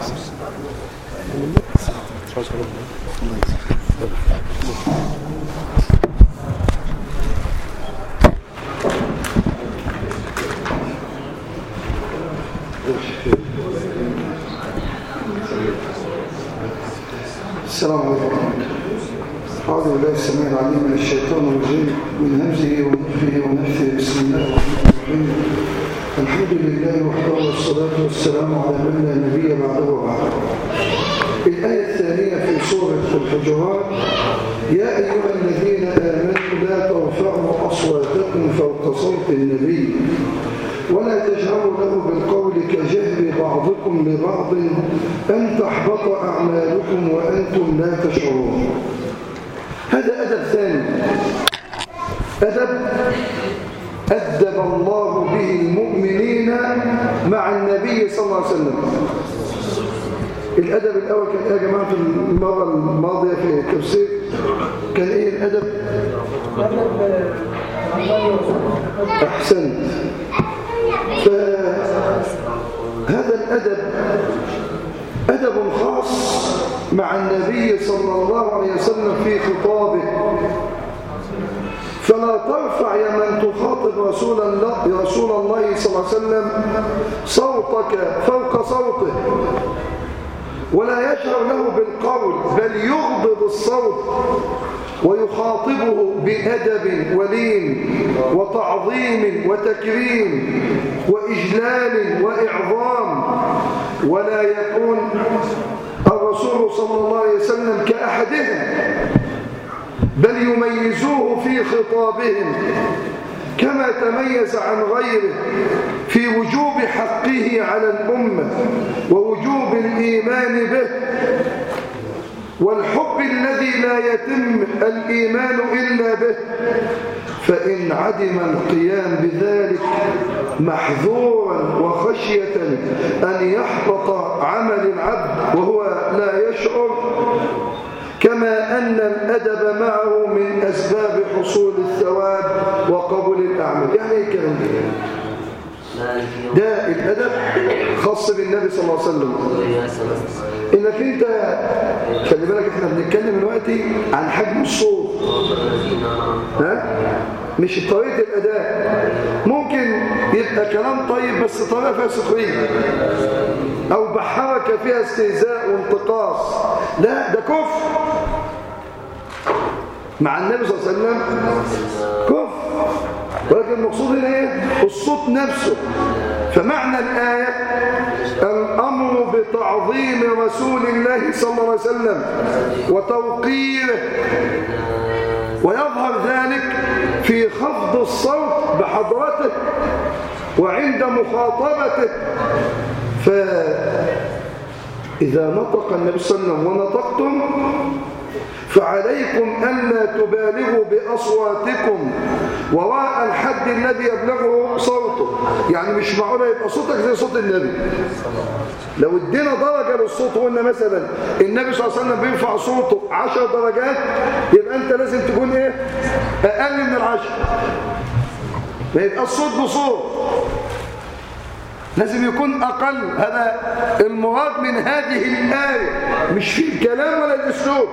السلام عليكم. أعوذ بالله السميع العليم من الشيطان الرجيم. من همزه ونفه ونفه. بسم الله الرحمن الرحيم. الحمد لله وحده والصلاة والسلام على من لا نبي بعده وبعد الآية الثانية في الحجرات يا أيها الذين آمنوا لا ترفعوا أصواتكم فوق صوت النبي ولا تجهروا له بالقول كجهر بعضكم لبعض أن تحبط أعمالكم وأنتم لا تشعرون. هذا أدب ثاني. أدب أدب الله به المؤمنين مع النبي صلى الله عليه وسلم. الأدب الأول كان إيه يا جماعة في المرة الماضية في التفسير؟ كان إيه الأدب؟ أحسنت فهذا الأدب أدب خاص مع النبي صلى الله عليه وسلم في خطابه. فلا ترفع يا من تخاطب رسول الله, رسول الله صلى الله عليه وسلم صوتك فوق صوته. ولا يشعر له بالقول بل يغضب الصوت ويخاطبه بأدب ولين وتعظيم وتكريم وإجلال وإعظام. ولا يكون الرسول صلى الله عليه وسلم كأحدهم بل يميزوه في خطابهم. كما تميز عن غيره في وجوب حقه على الأمة ووجوب الإيمان به. والحب الذي لا يتم الإيمان إلا به فإن عدم القيام بذلك محذورا وخشية أن يحبط عمل العبد وهو لا يشعر. كما أن الأدب معه من أسباب حصول الثواب وقبول الأعمال. يعني إيه الكلام ده؟ ده الأدب خاص بالنبي صلى الله عليه وسلم. إنك أنت خلي بالك إحنا بنتكلم دلوقتي عن حجم الصوت. ها؟ مش طريقة الأداء. ممكن يبقى كلام طيب بس طريقة فيها سخرية. أو بحركة فيها استهزاء وانتقاص. لا ده كفر. مع النبي صلى الله عليه وسلم كفر. ولكن المقصود هنا إيه؟ الصوت نفسه. فمعنى الآية الأمر بتعظيم رسول الله صلى الله عليه وسلم وتوقيره. ويظهر ذلك في خفض الصوت بحضرته وعند مخاطبته. فإذا نطق النبي صلى الله عليه وسلم ونطقتم فعليكم ألا تبالغوا بأصواتكم. وراء الحد الذي يبلغه صوته. يعني مش معقولة يبقى صوتك زي صوت النبي. لو ادينا درجة للصوت وقلنا مثلا النبي صلى الله عليه وسلم بيرفع صوته 10 درجات يبقى أنت لازم تكون إيه؟ أقل من العشر. ما يبقى الصوت بصوت. لازم يكون أقل. هذا المراد من هذه الآية. مش في الكلام ولا الأسلوب.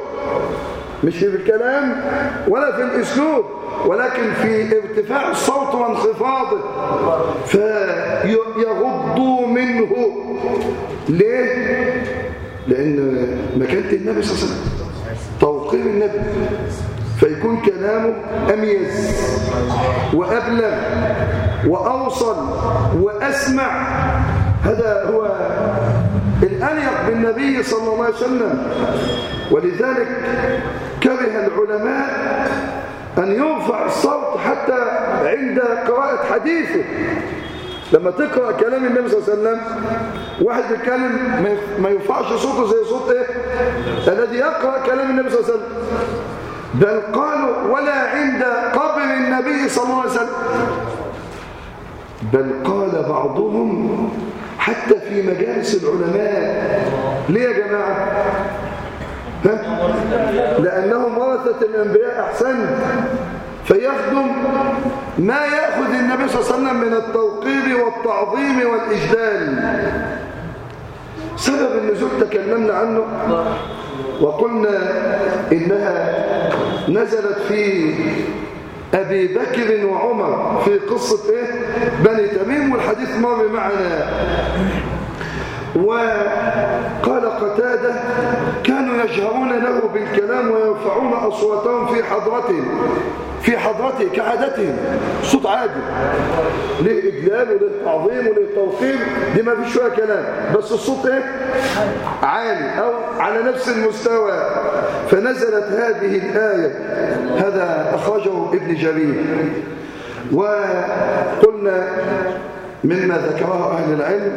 مش في الكلام ولا في الأسلوب ولكن في ارتفاع الصوت وانخفاضه فيغضوا منه. ليه؟ لأن مكانة النبي صلى الله عليه وسلم توقير النبي فيكون كلامه أميز وأبلغ. وأوصل وأسمع. هذا هو الأليق بالنبي صلى الله عليه وسلم. ولذلك كره العلماء أن يرفع الصوت حتى عند قراءة حديثه. لما تقرأ كلام النبي صلى الله عليه وسلم واحد يتكلم ما يرفعش صوته زي صوت إيه؟ الذي يقرأ كلام النبي صلى الله عليه وسلم. بل قالوا ولا عند قبر النبي صلى الله عليه وسلم. بل قال بعضهم حتى في مجالس العلماء ليه يا جماعة؟ ها؟ لأنهم ورثة الأنبياء أحسن. فيخدم ما يأخذ النبي صلى الله عليه وسلم من التوقير والتعظيم والإجلال. سبب النزول تكلمنا عنه وقلنا إنها نزلت في أبي بكر وعمر في قصة إيه؟ بني تميم والحديث مر معنا وقال قتادة كانوا يجهرون له بالكلام ويرفعون أصواتهم في حضرته في حضرته كعادتهم صوت عادي. ليه إجلال وليه تعظيم وليه توقير. دي ما فيش فيها كلام. بس الصوت إيه؟ عالي. أو على نفس المستوى. فنزلت هذه الآية. هذا أخرجه ابن جرير. وقلنا مما ذكره أهل العلم.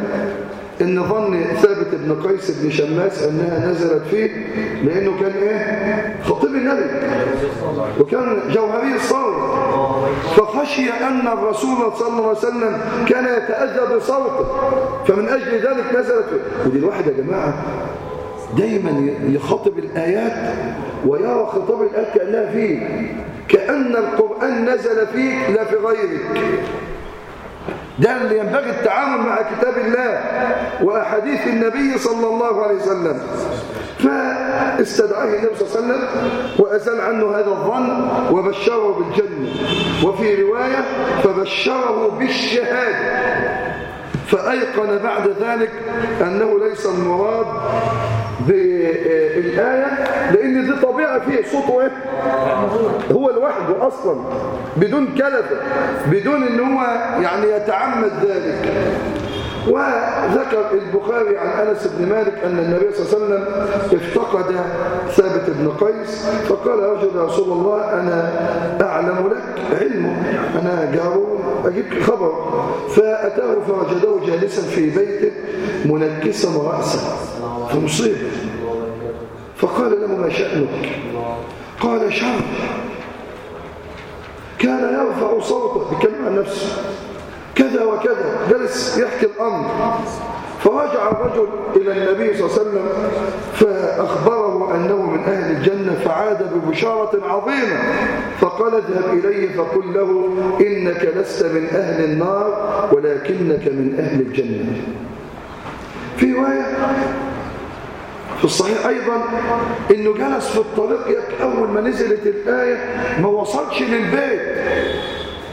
إن ظن ثابت بن قيس بن شماس أنها نزلت فيه لأنه كان إيه؟ خطيب النبي. وكان جوهري الصوت. فخشي أن الرسول صلى الله عليه وسلم كان يتأذى بصوته فمن أجل ذلك نزلت فيه. ودي الواحد يا جماعة دايما يخاطب الآيات ويرى خطاب الآيات كأنها فيه. كأن القرآن نزل فيك لا في غيرك. ده اللي ينبغي التعامل مع كتاب الله وأحاديث النبي صلى الله عليه وسلم. فاستدعاه النبي صلى الله عليه وسلم وأزال عنه هذا الظن وبشره بالجنة. وفي رواية فبشره بالشهادة. فأيقن بعد ذلك أنه ليس المراد بالآية لأن دي طبيعة فيه صوته إيه؟ هو لوحده أصلا بدون كلفة بدون أن هو يعني يتعمد ذلك. وذكر البخاري عن أنس بن مالك أن النبي صلى الله عليه وسلم افتقد ثابت بن قيس فقال رجل يا رسول الله أنا أعلم لك علمه أنا جارون أجيب خبر. فأتاه فوجده جالسا في بيته منكسا رأسه فمصيب فقال له ما شأنك؟ قال شر كان يرفع صوته بكلمة عن نفسه. كذا وكذا. جلس يحكي الأمر. فرجع الرجل إلى النبي صلى الله عليه وسلم فأخبره أنه من أهل الجنة فعاد ببشارة عظيمة. فقال اذهب إليه فقل له إنك لست من أهل النار ولكنك من أهل الجنة. في رواية في الصحيح أيضا إنه جلس في الطريق أول ما نزلت الآية ما وصلش للبيت.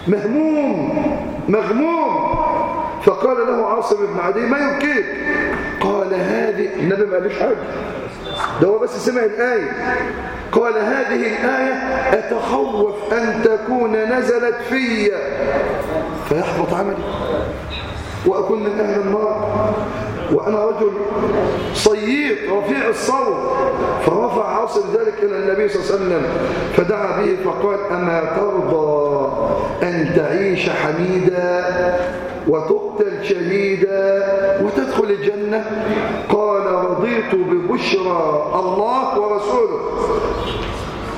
مهموم مغموم. فقال له عاصم بن عدي ما يبكيك؟ قال هذه النبي ما قالش حاجة. ده هو بس سمع الآية. قال هذه الآية أتخوف أن تكون نزلت في فيحبط عملي. وأكون من أهل النار. وأنا رجل صييط رفيع الصوت فرفع عاصم ذلك إلى النبي صلى الله عليه وسلم فدعا به فقال أما ترضى أن تعيش حميدا وتقتل شهيدا وتدخل الجنة؟ قال رضيت ببشرى الله ورسوله.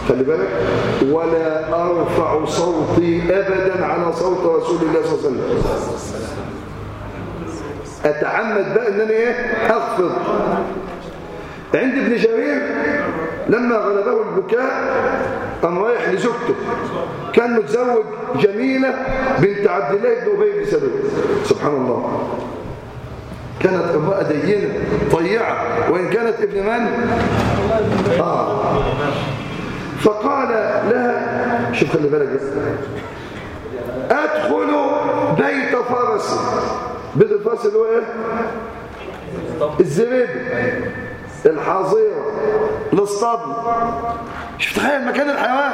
خلي بالك ولا أرفع صوتي أبدا على صوت رسول الله صلى الله عليه وسلم. أتعمد بقى أن أنا إيه؟ أخفض عند ابن جرير لما غلبه البكاء قام رايح لزوجته. كان متزوج جميلة بنت عبد الله بن أبي بن سلول. سبحان الله. كانت امرأة دينة طيعة. وإن كانت ابن من؟ آه. فقال لها شوف خلي بالك بس. أدخل بيت فرس. بيت الفرس اللي هو إيه؟ الزبيب الحظيرة الاسطبل شوف تخيل مكان الحيوان.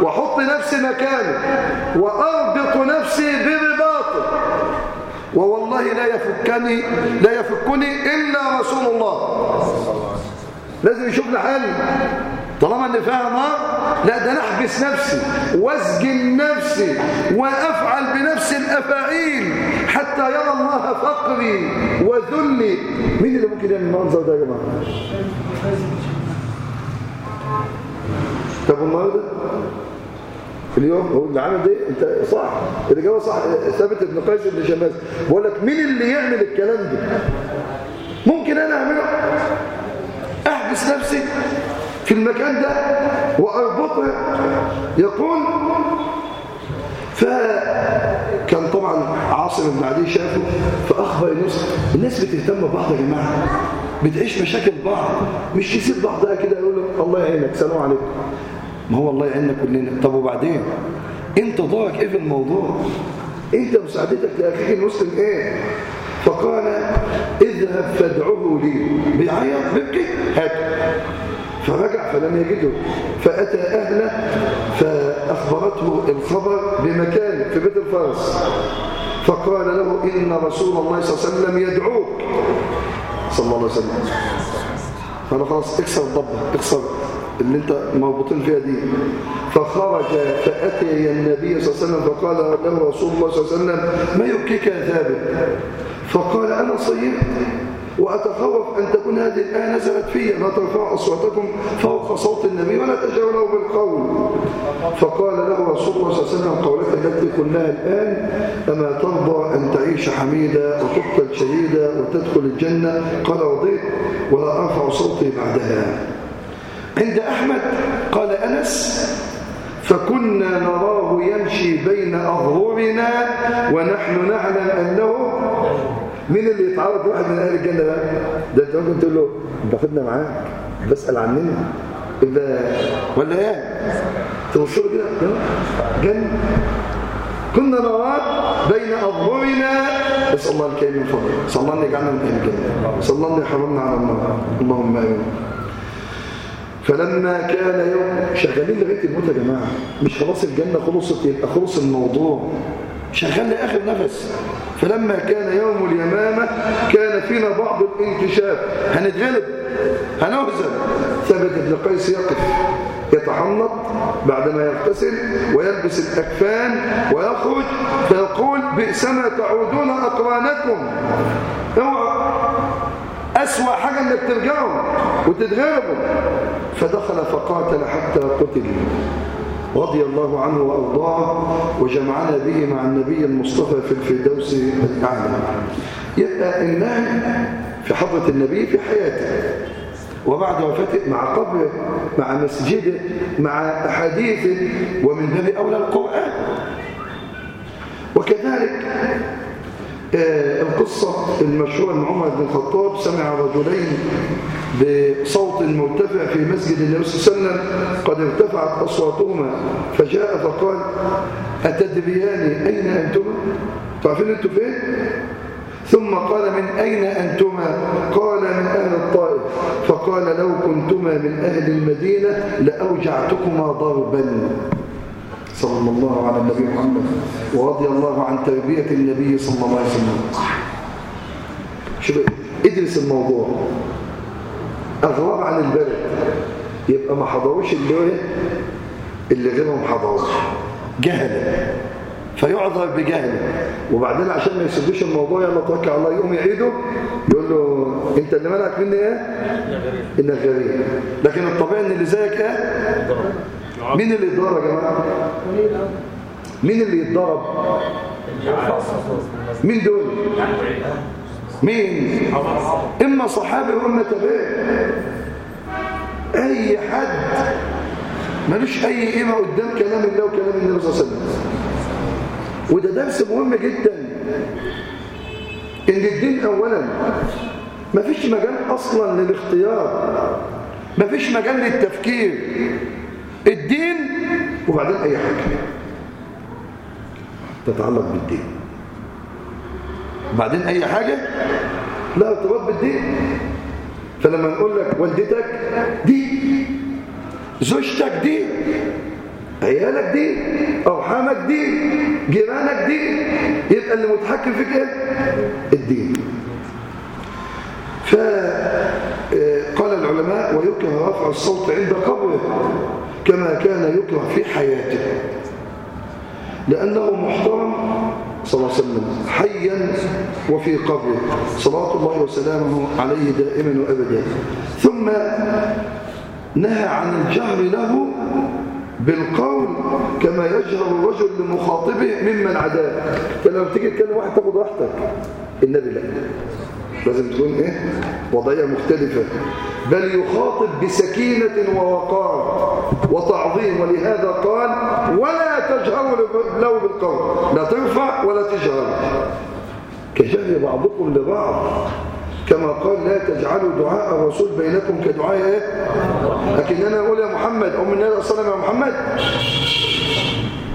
وأحط نفسي مكانه واربط نفسي برباطه. ووالله لا يفكني لا يفكني إلا رسول الله. لازم يشوف لي طالما ان فيها نار لا ده أنا احبس نفسي واسجن نفسي وافعل بنفسي الافاعيل حتى يرى الله فقري وذلي. مين اللي ممكن يعمل المنظر ده يا جماعة؟ طب النهارده اليوم؟ هو اللي عامل ده؟ انت صح الإجابة صح. ثابت ابن قيس بن شماس. بقول لك مين اللي يعمل الكلام ده؟ ممكن أنا أعمله؟ أحبس نفسي؟ في المكان ده واربطه يقول فكان طبعا عاصم بن شافه فأخبر الناس الناس بتهتم ببعض يا جماعة بتعيش مشاكل بعض مش تسيب بعضها كده يقول له الله يعينك سلام عليكم. ما هو الله يعيننا كلنا. طب وبعدين؟ انت دورك إيه في الموضوع؟ انت مساعدتك لأخيك المسلم إيه؟ فقال اذهب فادعه لي. بيعيط؟ بيبكي؟ هات. فرجع فلم يجده. فأتى أهله فأخبرته الخبر بمكان في بيت الفرس فقال له إن رسول الله صلى الله عليه وسلم يدعوك. صلى الله عليه وسلم. قال خلاص اكسر الضبة اكسر اللي انت مربوطين فيها دي. فخرج فأتي النبي صلى الله عليه وسلم فقال له رسول الله صلى الله عليه وسلم ما يبكيك يا ثابت؟ فقال أنا صيبت وأتخوف أن تكون هذه الآية نزلت في لا ترفعوا أصواتكم فوق صوت النبي ولا تجاوزوا بالقول. فقال له رسول الله صلى الله عليه وسلم قولتك التي قلناها الآن أما ترضى أن تعيش حميدا وتقتل شهيدا وتدخل الجنة؟ قال رضيت ولا أرفع صوتي بعدها. عند أحمد قال أنس فكنا نراه يمشي بين أظهرنا ونحن نعلم أنه مين اللي يتعرض؟ واحد من أهل الجنة بقى. ده أنت ممكن تقول له أنت خدنا معاك بسأل عننا الا ولا إيه؟ توصل كده؟ جنه كنا نراك بين أظهرنا. نسال الله الكريم من فضله صلى الله ان يجعلنا من أهل الجنة. صلى الله ان يحرمنا على النار. اللهم آمين. فلما كان يوم شغالين لغاية الموت يا جماعة. مش خلاص الجنة خلصت يبقى خلص الموضوع. شغال لآخر نفس. فلما كان يوم اليمامة كان فينا بعض الانكشاف. هنتغلب هنهزم. ثابت بن قيس يقف يتحنط بعدما يغتسل ويلبس الأكفان ويخرج فيقول بئسما تعودون أقرانكم. اوعى أسوأ حاجة إنك ترجعوا وتتغلبوا. فدخل فقاتل حتى قتل. رضي الله عنه وأرضاه وجمعنا به مع النبي المصطفى في الفردوس الأعلى. يبقى النهي في حضرة النبي في حياته وبعد وفاته مع قبره مع مسجده مع أحاديثه ومن باب أولى القرآن. وكذلك القصة المشهورة من عمر بن الخطاب سمع رجلين بصوت مرتفع في مسجد النبي صلى الله عليه وسلم قد ارتفعت أصواتهما فجاء فقال أتدريان أين أنتما؟ تعرفين أنتم فين؟ ثم قال من أين أنتما؟ قال من أهل الطائف فقال لو كنتما من أهل المدينة لأوجعتكما ضربا صلى الله على النبي محمد ورضي الله عن تربية النبي صلى الله عليه وسلم. شوف ادرس الموضوع. أغراب عن البلد. يبقى ما حضروش اللي اللي غيرهم حضروش جهل. فيعذر بجهل. وبعدين عشان ما يسيبوش الموضوع يلا توكل على الله. يقوم يعيده يقول له أنت اللي منعك مني إيه؟ إنك غريب. لكن الطبيعي إن اللي زيك إيه؟ مين اللي يتضرب يا جماعة؟ مين اللي يتضرب؟ مين دول؟ مين؟ إما صحابي واما تابعي أي حد؟ ملوش أي قيمة قدام كلام الله وكلام النبي صلى الله عليه وسلم. وده درس مهم جدا. إن الدين اولا مفيش مجال أصلا للاختيار. مفيش مجال للتفكير. الدين وبعدين أي حاجة. تتعلق بالدين. بعدين أي حاجة؟ لا ارتباط بالدين. فلما نقول لك والدتك دي زوجتك دي عيالك دي ارحامك دي جيرانك دي يبقى اللي متحكم فيك إيه؟ الدين. فقال العلماء ويكره رفع الصوت عند قبره. كما كان يكره في حياته. لأنه محترم صلى الله عليه وسلم حيا وفي قبره. صلاة الله وسلامه عليه دائما وأبدا. ثم نهى عن الجهر له بالقول كما يجهر الرجل لمخاطبه ممن عداه. فلما تيجي تكلم واحد تاخد راحتك. النبي لا. لازم تكون إيه؟ وضعية مختلفة. بل يخاطب بسكينة ووقار وتعظيم ولهذا قال ولا تجهروا له بالقول لا ترفع ولا تجهر كجهر بعضكم لبعض. كما قال لا تجعلوا دعاء الرسول بينكم كدعاء إيه؟ لكن أنا أقول يا محمد أو من النبي صلى الله عليه وسلم يا محمد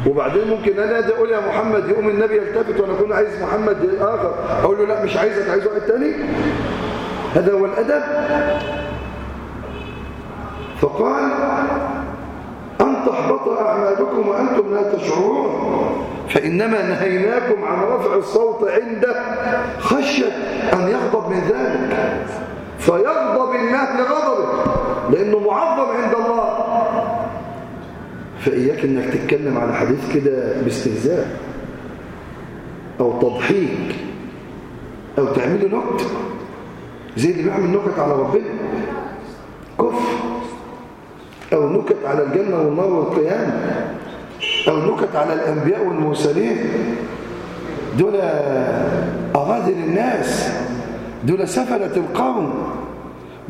وبعدين ممكن أنا أدي أقول يا محمد يقوم النبي يلتفت وأنا أكون عايز محمد اخر أقول له لا مش عايزك عايز واحد تاني؟ هذا هو الأدب. فقال أن تحبط أعمالكم وأنتم لا تشعرون. فإنما نهيناكم عن رفع الصوت عنده خشية أن يغضب من ذلك. فيغضب الله لغضبه لأنه معظم عند الله. فإياك أنك تتكلم على حديث كده باستهزاء أو تضحيك أو تعمله نكت. زي اللي بيعمل نكت على ربنا. كفر. أو نكت على الجنة والنار والقيامة. أو نكت على الأنبياء والمرسلين. دول أراذل الناس. دول سفلة القوم.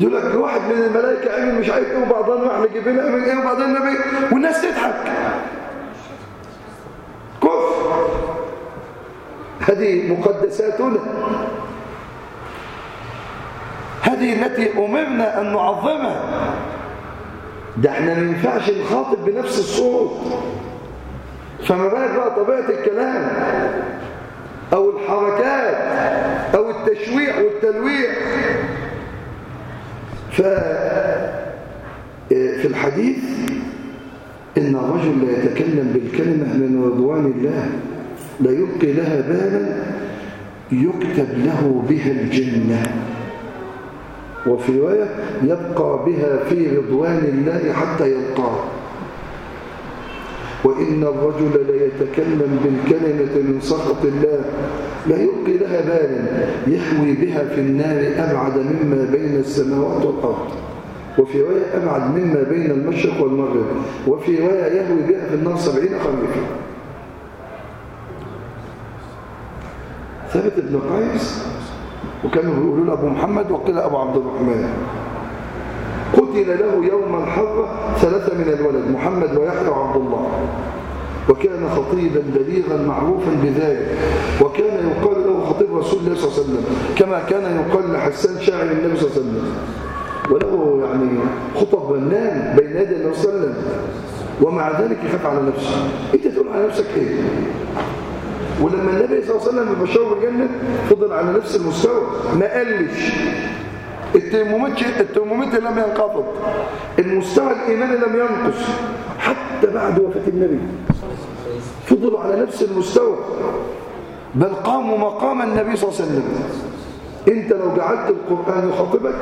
دول واحد من الملائكة عمل مش عارف إيه وبعضهم إحنا جبنا من إيه وبعضهم النبي والناس تضحك. كفر. هذه مقدساتنا. هذه التي أمرنا أن نعظمها. ده إحنا ما ينفعش نخاطب بنفس الصوت. فما بالك بقى طبيعة الكلام؟ أو الحركات أو التشويع والتلويع. ففي الحديث إن الرجل لا يتكلم بالكلمة من رضوان الله لا يبقي لها بالا يكتب له بها الجنة. وفي رواية يبقى بها في رضوان الله حتى يلقاه. وإن الرجل ليتكلم بالكلمة من سخط الله لا يلقي لها بالا يهوي بها في النار أبعد مما بين السماوات والأرض. وفي رواية أبعد مما بين المشرق والمغرب. وفي رواية يهوي بها في النار سبعين خريفا ثابت ابن قيس. وكانوا بيقولوا له أبو محمد وقيل أبو عبد الرحمن. قتل له يوم الحرة ثلاثة من الولد محمد ويحيى وعبد الله. وكان خطيبا بليغا معروفا بذلك. وكان يقال له خطيب رسول الله صلى الله عليه وسلم كما كان يقال لحسان شاعر النبي صلى الله عليه وسلم. وله يعني خطب بنان بين يدي النبي صلى الله عليه وسلم. ومع ذلك يخاف على نفسه. انت تقول على نفسك إيه؟ ولما النبي صلى الله عليه وسلم بشره بالجنه فضل على نفس المستوى ما قلش الترمومتر لم ينخفض. المستوى الإيماني لم ينقص. حتى بعد وفاة النبي. فضلوا على نفس المستوى. بل قاموا مقام النبي صلى الله عليه وسلم. إنت لو جعلت القرآن يخاطبك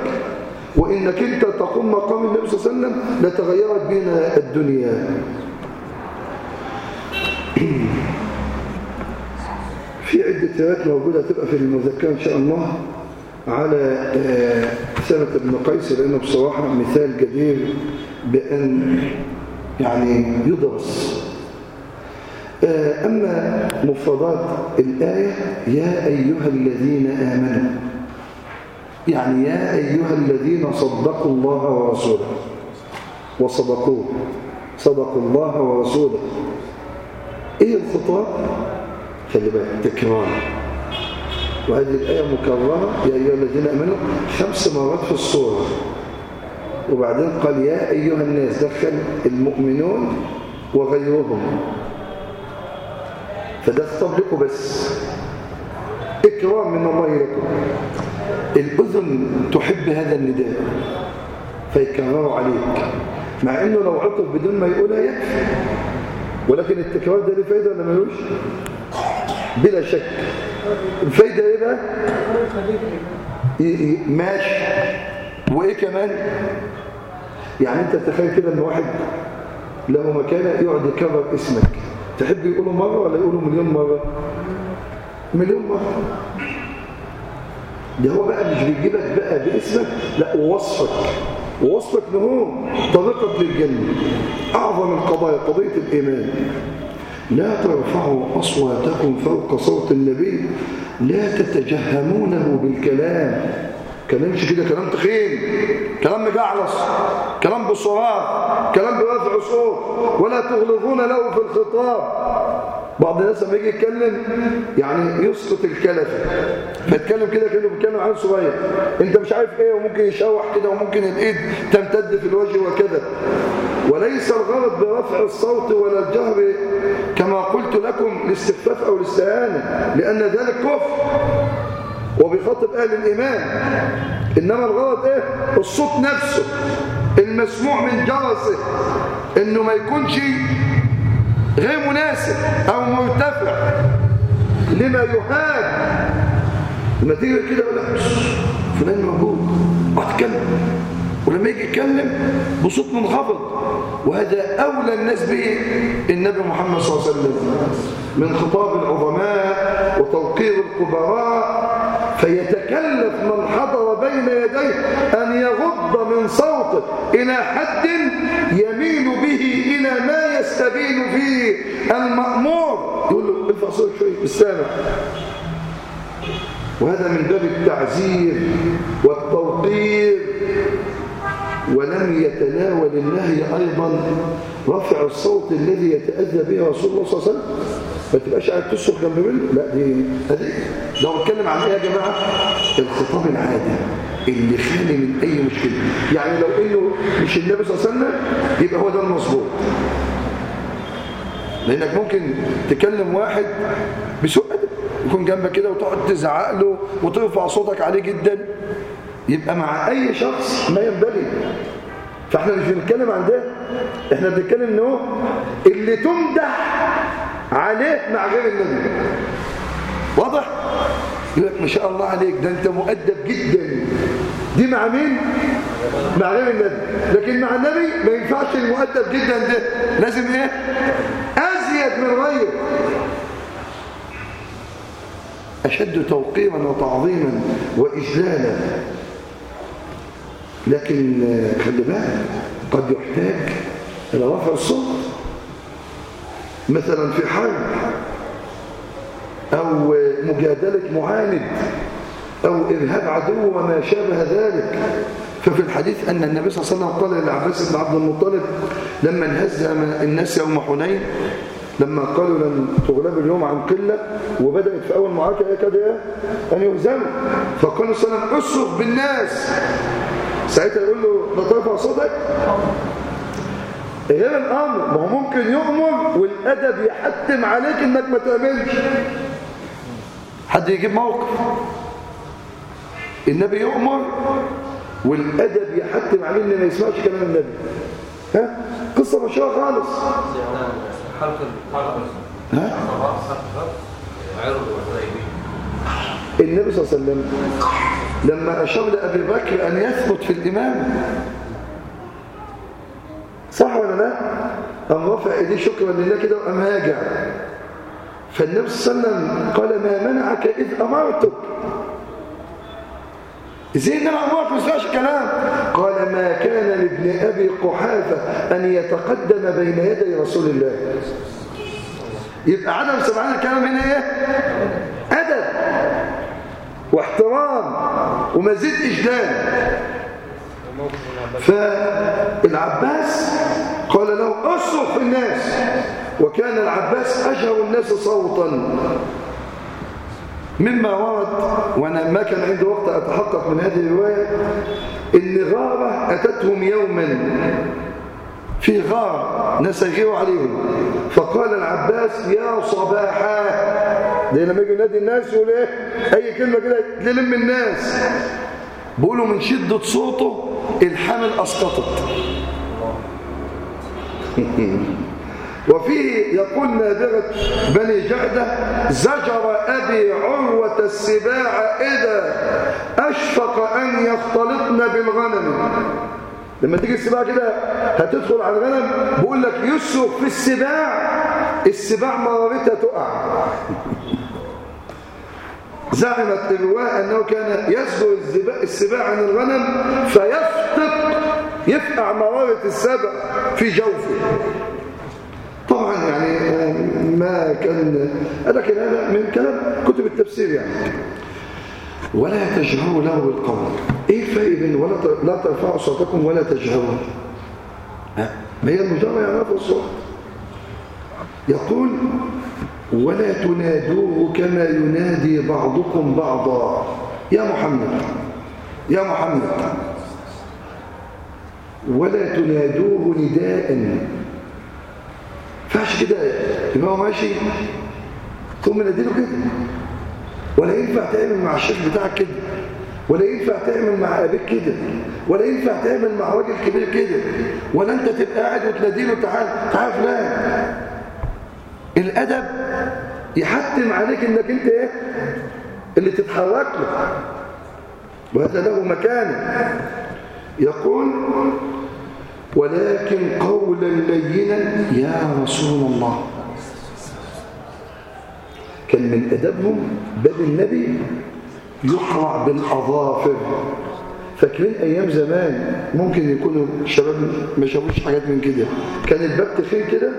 وإنك إنت تقوم مقام النبي صلى الله عليه وسلم لتغيرت بنا الدنيا. في عدة روايات موجودة تبقى في المذكرة إن شاء الله. على سنة ابن قيس لأنه بصراحة مثال جدير بأن يعني يدرس. أما مفردات الآية يا أيها الذين آمنوا يعني يا أيها الذين صدقوا الله ورسوله وصدقوه صدقوا الله ورسوله. إيه الخطاب؟ خلي بالك. تكرار. وهذه الآية مكررة يا أيها الذين أمنوا خمس مرات في الصورة وبعدين قال يا أيها الناس دخل المؤمنون وغيرهم. فده خطاب لكم بس. إكرام من الله لكم. الأذن تحب هذا النداء فيكرروا عليك. مع أنه لو عطف بدون ما يقولها يكفي. ولكن التكرار ده له فايدة ولا ملوش؟ بلا شك. الفايدة إيه بقى؟ ماشي وإيه كمان؟ يعني أنت تخيل كده إن واحد له مكانه يقعد يكرر اسمك. تحب يقوله مرة ولا يقوله مليون مرة؟ مليون مرة. ده هو بقى مش بيجيبك بقى باسمك لا ووصفك. ووصفك نهو طريقك للجنة. أعظم القضايا قضية الإيمان. لا ترفعوا أصواتكم فوق صوت النبي. لا تتجهمونه بالكلام. كلمش كده كلام تخين كلام مجعلص كلام بالصراط كلام برفع صوت ولا تغلظون له في الخطاب. بعض الناس لما يجي يتكلم يعني يسقط الكلفة. فيتكلم كده كأنه بيتكلم عن صغير. انت مش عارف إيه وممكن يشوح كده وممكن الايد تمتد في الوجه وكذا وليس الغرض برفع الصوت ولا الجهر كما قلت لكم الاستخفاف أو الاستهانه لأن ذلك كفر. وبيخاطب أهل الإيمان إنما الغرض إيه؟ الصوت نفسه المسموع من جرسه إنه ما يكونش غير مناسب أو مرتفع لما يهاب لما تيجي كده فلان موجود أتكلم. ولما يجي يتكلم بصوت منخفض. وهذا أولى الناس به النبي محمد صلى الله عليه وسلم. من خطاب العظماء وتوقير الكبراء فيتكلف من حضر بين يديه أن يغض من صوته إلى حد يميل به إلى ما يستبين فيه المأمور. يقول له ارفع صوتك شوي بالسامع وهذا من باب التعزير والتوقير. ولم يتناول النهي أيضا. رفع الصوت الذي يتأذى به رسول الله صلى الله عليه وسلم. ما تبقاش قاعد تصرخ جنب منه لا دي هذه لو بتكلم عن إيه يا جماعة؟ الخطاب العادي. اللي خالي من أي مشكلة. يعني لو إنه مش النبي صلى الله عليه وسلم يبقى هو ده المظبوط. لأنك ممكن تكلم واحد بسوء يكون جنبك كده وتقعد تزعق له وترفع صوتك عليه جدا. يبقى مع أي شخص ما ينبغي. فإحنا مش بنتكلم عن ده. إحنا بنتكلم ان اللي تمدح عليه مع غير النبي. واضح؟ يقول لك ما شاء الله عليك ده أنت مؤدب جدا. دي مع مين؟ مع غير النبي. لكن مع النبي ما ينفعش المؤدب جدا ده. لازم إيه؟ أزيد من غير أشد توقيرا وتعظيما واجلالا. لكن خلي بالك قد يحتاج إلى رفع الصوت. مثلا في حرب أو مجادلة معاند أو إرهاب عدو وما شابه ذلك. ففي الحديث أن النبي صلى الله عليه وسلم قال لعباس بن عبد المطلب لما انهزم الناس يوم حنين لما قالوا لن تغلب اليوم عن قلة وبدأت في أول معركة يكاد أن يهزموا. فقالوا صلى الله عليه وسلم أصرف بالناس. ساعتها يقول له لا ترفع صوتك غير الأمر ما هو ممكن يؤمر والأدب يحتم عليك إنك ما تعملش حد يجيب موقف؟ النبي يؤمر والأدب يحتم عليه ان ما يسمعش كلام النبي. ها؟ قصة مشهورة خالص. ها؟ النبي صلى الله عليه وسلم لما اشار لابي بكر أن يثبت في الإمام. صح ولا لا؟ قام رفع ايديه شكرا لله كده وقام هاجع؟ فالنبي صلى الله عليه وسلم قال ما منعك إذ أمرتك. إزاي ان أنا أمرك ما تسمعش كلام. قال ما كان لابن أبي قحافة أن يتقدم بين يدي رسول الله. يبقى عدم سمعان الكلام هنا إيه؟ واحترام ومزيد إجلال. فالعباس قال له اصرخ في الناس. وكان العباس أجهر الناس صوتا. مما ورد وأنا ما كان عندي وقت أتحقق من هذه الرواية إن غارة أتتهم يوما. في غار ناس يغيروا عليهم فقال العباس يا صباحا. ده لما يجي ينادي الناس يقول إيه؟ أي كلمة كده تلم الناس. بيقولوا من شدة صوته الحمل اسقطت وفيه يقول نادرة بني جعدة زجر أبي عروة السباع إذا أشفق أن يختلطن بالغنم. لما تيجي السباع كده هتدخل على الغنم بيقول لك يسرق في السباع السباع مرارتها تقع. زعمت الرواة أنه كان يسبر السباع عن الغنم فيفتق يفقع مرارة السبع في جوفه. طبعا يعني ما كان لكن هذا من كلام كتب التفسير يعني. ولا تجهروا له بالقول. إيه الفرق بين ولا لا ترفعوا صوتكم ولا تجهروا؟ ما هي المجرة يعني رفع الصوت. يقول ولا تنادوه كما ينادي بعضكم بعضا. يا محمد يا محمد. ولا تنادوه نداء. فاش كده يبقى هو ماشي؟ ثم نديله كده. ولا ينفع تعمل مع الشيخ بتاعك كده. ولا ينفع تعمل مع أبيك كده. ولا ينفع تعمل مع راجل كبير كده. ولا أنت تبقى قاعد وتناديله تعال تعال فلان. الأدب يحتم عليك إنك أنت إيه؟ اللي تتحرك له. وهذا له مكانه يقول ولكن قولا لينا يا رسول الله. كان من أدبهم باب النبي يقرع بالأظافر. فاكرين أيام زمان ممكن يكونوا الشباب ما شافوش حاجات من كده. كان الباب تخين كده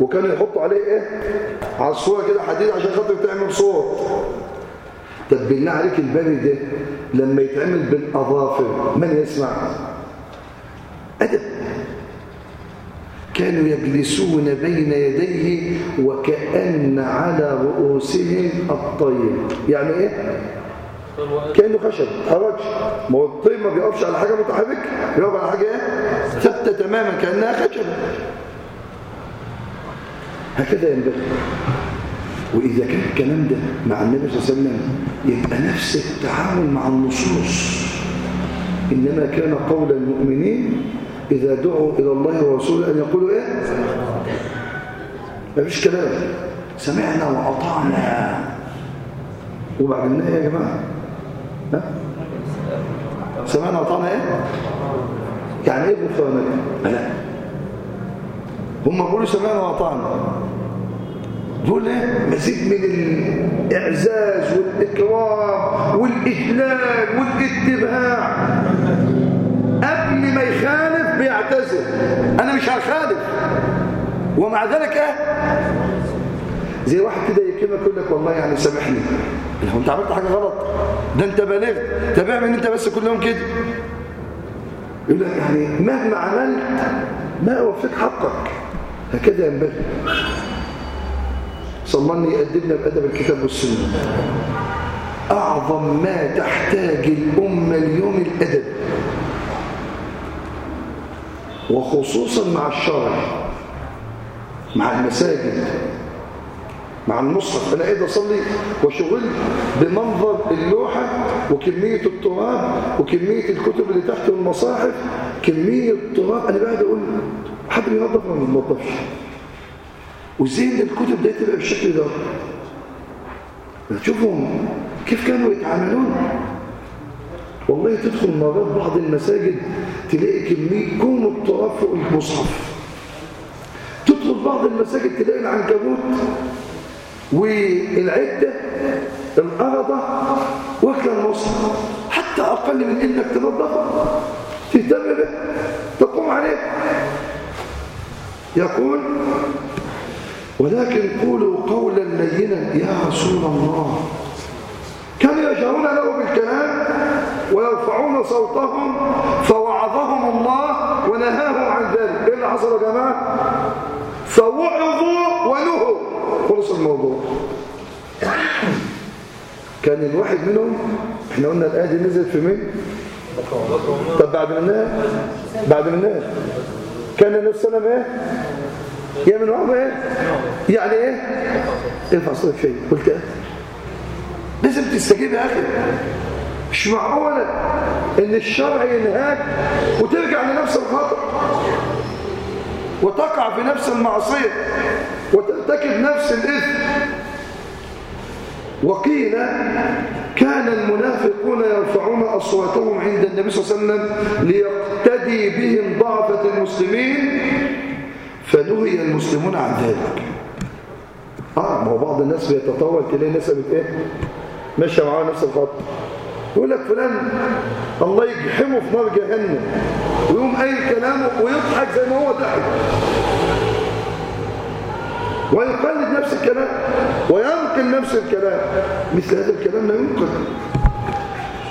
وكانوا يحطوا عليه إيه؟ عصفوره كده حديد عشان خاطر تعمل صوت طب بالله عليك الباب ده لما يتعمل بالأظافر من يسمع؟ أدب. كانوا يجلسون بين يديه وكأن على رؤوسهم الطير. يعني إيه؟ كأنه خشب تحركش ما هو الطير ما بيقفش على حاجة متحركة بيقف على حاجة إيه؟ ثابتة تماما كأنها خشب. هكذا ينبغي. وإذا كان الكلام ده مع النبي صلى الله عليه وسلم يبقى نفس التعامل مع النصوص. إنما كان قول المؤمنين إذا دعوا إلى الله ورسوله أن يقولوا إيه؟ ما فيش كلام. سمعنا وأطعنا. وبعدين إيه يا جماعة؟ ها؟ سمعنا وأطعنا إيه؟ يعني إيه غفرانك لا. هم بيقولوا سمعنا وأطعنا. دول إيه؟ مزيد من الإعزاز والإكرام والاجلال والإتباع. قبل ما يخالف بيعتذر أنا مش هخالف. ومع ذلك زي واحد كده يكلمك يقول لك والله يعني سامحني. لو أنت عملت حاجة غلط. ده أنت بلغت. طب اعمل أنت بس كل يوم كده. يقول لك يعني مهما عملت ما اوفيك حقك. هكذا ينبغي. صلاني يقدمنا بأدب الكتاب والسنة. أعظم ما تحتاج الأمة اليوم الأدب. وخصوصا مع الشرع مع المساجد مع المصحف. أنا قاعد أصلي وشغل بمنظر اللوحة وكمية التراب وكمية الكتب اللي تحت المصاحف كمية تراب أنا قاعد أقول حد ينظف ولا ما ينظفش وازاي الكتب دي تبقى بالشكل ده. تشوفهم كيف كانوا يتعاملون؟ والله تدخل مرات بعض المساجد تلاقي كمية كوم التراب فوق المصحف تدخل بعض المساجد تلاقي العنكبوت والعدة الأرضة واكلة المصحف. حتى أقل من إنك تنظفه تهتم به تقوم عليه. يقول ولكن قولوا قولا لينا يا رسول الله. كانوا يجهرون له بالكلام ويرفعون صوتهم فوعظهم الله ونهاهم عن ذلك. إيه اللي حصل يا جماعة؟ فوعظوا ونهوا. خلص الموضوع. كان الواحد منهم إحنا قلنا الآية دي نزلت في مين؟ طب بعد منها؟ بعد منها. كان النبي صلى الله عليه وسلم إيه؟ يا من وهم إيه؟ يعني إيه؟ ارفع صوتك شيء قلت إيه؟ لازم تستجيب يا أخي. مش معقولة إن الشرع ينهاك وترجع لنفس الخطأ وتقع في نفس المعصية وترتكب نفس الإثم. وقيل كان المنافقون يرفعون أصواتهم عند النبي صلى الله عليه وسلم ليقتدي بهم ضعفة المسلمين فنهي المسلمون عن ذلك. آه ما هو بعض الناس بيتطور تلاقي ناس قالت إيه؟ ماشية معاه نفس الخط. يقول لك فلان الله يجحمه في نار جهنم ويقوم قايل كلامه ويضحك زي ما هو ضحك. ويقلد نفس الكلام وينقل نفس الكلام. مثل هذا الكلام لا ينقل.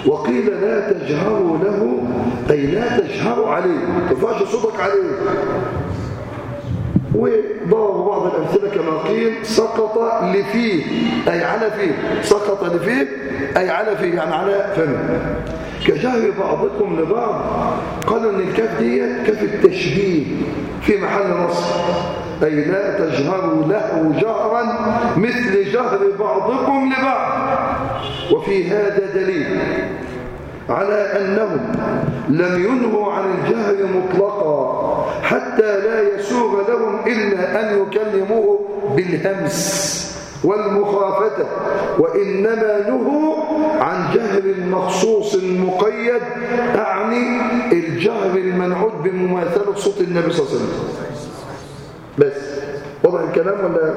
وقيل لا تجهروا له أي لا تجهروا عليه. ما ترفعش صوتك عليه. وضرب بعض الأمثلة كما قيل سقط لفيه أي على فيه سقط لفيه أي على فيه يعني على فمه كجهر بعضكم لبعض قالوا إن الكاف دي كاف التشبيه في محل نصب. أي لا تجهروا له جهرا مثل جهر بعضكم لبعض. وفي هذا دليل. على أنهم لم ينهوا عن الجهر مطلقا حتى لا يسوغ لهم إلا أن يكلموه بالهمس والمخافة وإنما نهوا عن جهر مخصوص مقيد أعني الجهر المنعود بمماثلة صوت النبي صلى الله عليه وسلم. بس وضع الكلام ولا؟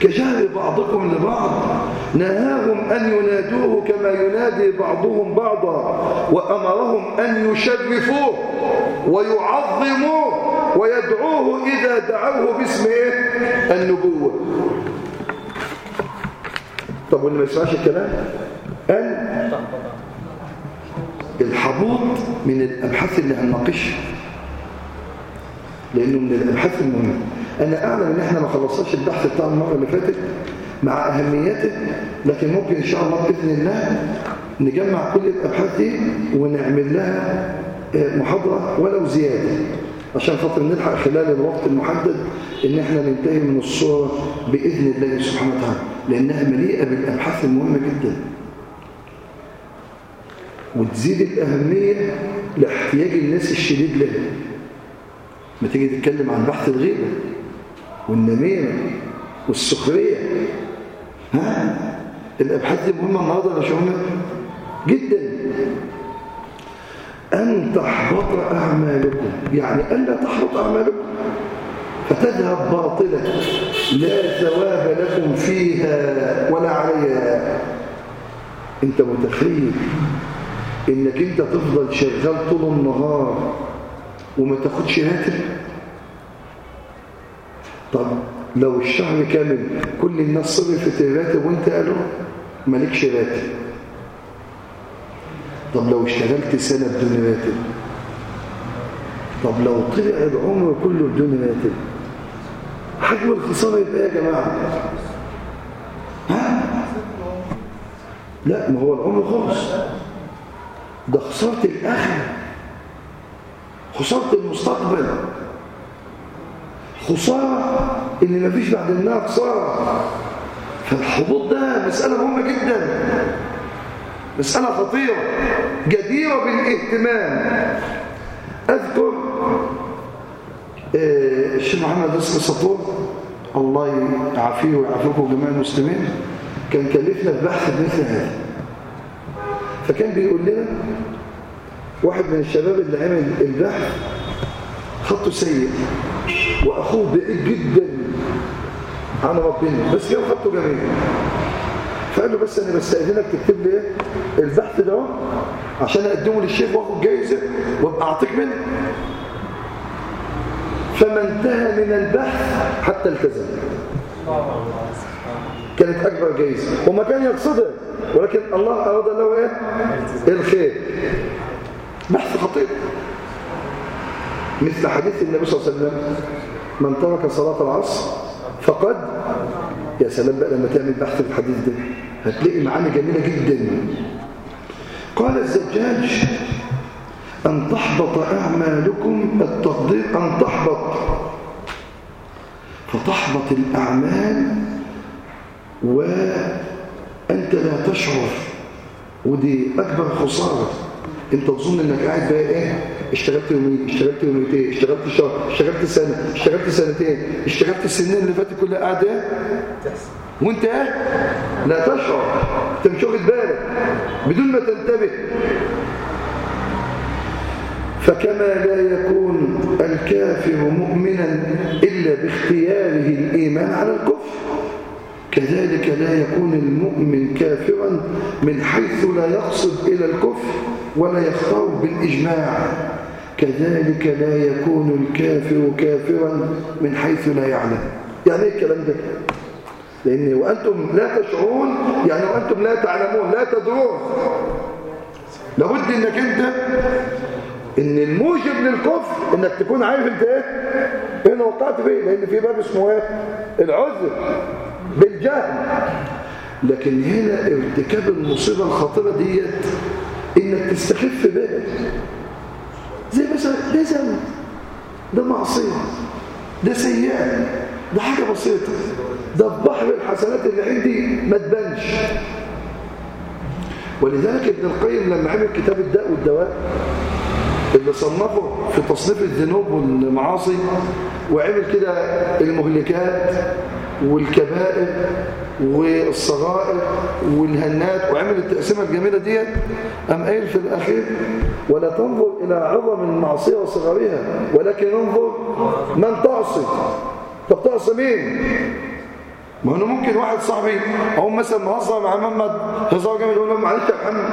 كجهر بعضكم لبعض نهاهم أن ينادوه كما ينادي بعضهم بعضا وأمرهم أن يشرفوه ويعظموه ويدعوه إذا دعوه باسم إيه؟ النبوة. طب واللي ما يسمعش الكلام؟ قال الحبوط من الأبحاث اللي هنناقشها. لأنه من الأبحاث المهمة. أنا أعلم إن إحنا ما خلصناش البحث بتاع المرة اللي فاتت مع أهميته لكن ممكن إن شاء الله بإذن الله نجمع كل الأبحاث دي ونعمل لها محاضرة ولو زيادة. عشان خاطر نلحق خلال الوقت المحدد إن إحنا ننتهي من الصورة بإذن الله سبحانه وتعالى لأنها مليئة بالأبحاث المهمة جدا. وتزيد الأهمية لاحتياج الناس الشديد لها. ما تيجي تتكلم عن بحث الغيبة والنميمة والسخرية. ها؟ الأبحاث دي مهمة النهاردة يا شباب جدا. أن تحبط أعمالكم. يعني ألا تحبط أعمالكم. فتذهب باطلة. لا ثواب لكم فيها ولا عليها. أنت متخيل إنك أنت تفضل شغال طول النهار وما تاخدش راتب طب لو الشهر كامل كل الناس صرفت الراتب وانت قالوا مالكش راتب. طب لو اشتغلت سنة بدون راتب. طب لو طلع العمر كله بدون راتب. حجم الخسارة يبقى يا جماعة؟ ها؟ لا ما هو العمر خلص ده خسارة الآخرة. خسارة المستقبل. خسارة إن مفيش بعد النار خسارة فالحبوط ده مسألة مهمة جدا. مسألة خطيرة جديرة بالاهتمام. أذكر الشيخ محمد رزق سطور الله يعافيه ويعافيكم جميع المسلمين كان كلفنا ببحث مثل هذا. فكان بيقول لنا واحد من الشباب اللي عمل البحث خطه سيء واخوه بعيد جدا عن ربنا بس كان خطه جميل. فقال له بس أنا بستأذنك تكتب لي البحث ده عشان أقدمه للشيخ وأخد جايزة وأبقى أعطيك منه. فما انتهى من البحث حتى التزم. كانت أكبر جايزة. وما كان يقصدها ولكن الله أراد له إيه؟ الخير. بحث خطير مثل حديث النبي صلى الله عليه وسلم من ترك صلاة العصر فقد يا سلام بقى لما تعمل بحث الحديث ده هتلاقي معاني جميلة جدا. قال الزجاج أن تحبط أعمالكم التقدير أن تحبط. فتحبط الأعمال وأنت لا تشعر ودي أكبر خسارة. انت تظن انك قاعد بقى إيه؟ اشتغلت يومين اشتغلت يومين اشتغلت شهر اشتغلت سنة اشتغلت سنتين اشتغلت السنين اللي فاتت كلها قاعد إيه؟ وانت إيه؟ لا تشعر انت مش واخد بالك. بدون ما تنتبه. فكما لا يكون الكافر مؤمنا إلا باختياره الإيمان على الكفر. كذلك لا يكون المؤمن كافرا من حيث لا يقصد إلى الكفر ولا يختار بالإجماع. كذلك لا يكون الكافر كافرا من حيث لا يعلم. يعني إيه الكلام ده؟ لأن وأنتم لا تشعرون يعني وأنتم لا تعلمون لا تدرون. لابد إنك أنت إن الموجب للكفر إنك تكون عارف أنت إيه؟ هنا وقعت فيه؟ لأن في باب اسمه إيه؟ العذر. بالجهل. لكن هنا ارتكاب المصيبة الخطيرة ديت إنك تستخف بها زي مثلا ده ذنب ده معصية ده سيئة ده حاجة بسيطة. ده في بحر الحسنات اللي عندي ما تبانش. ولذلك ابن القيم لما عمل كتاب الداء والدواء اللي صنفه في تصنيف الذنوب والمعاصي وعمل كده المهلكات والكبائر والصغائر والهنات وعمل التقسيمه الجميله ديت. قام قايل في الأخير ولا تنظر إلى عظم المعصية وصغرها ولكن انظر من تعصي. طب تعصي مين؟ ما هو ممكن واحد صاحبي أو مثلا مهزر مع محمد هزار جامد يقول له معلش يا محمد.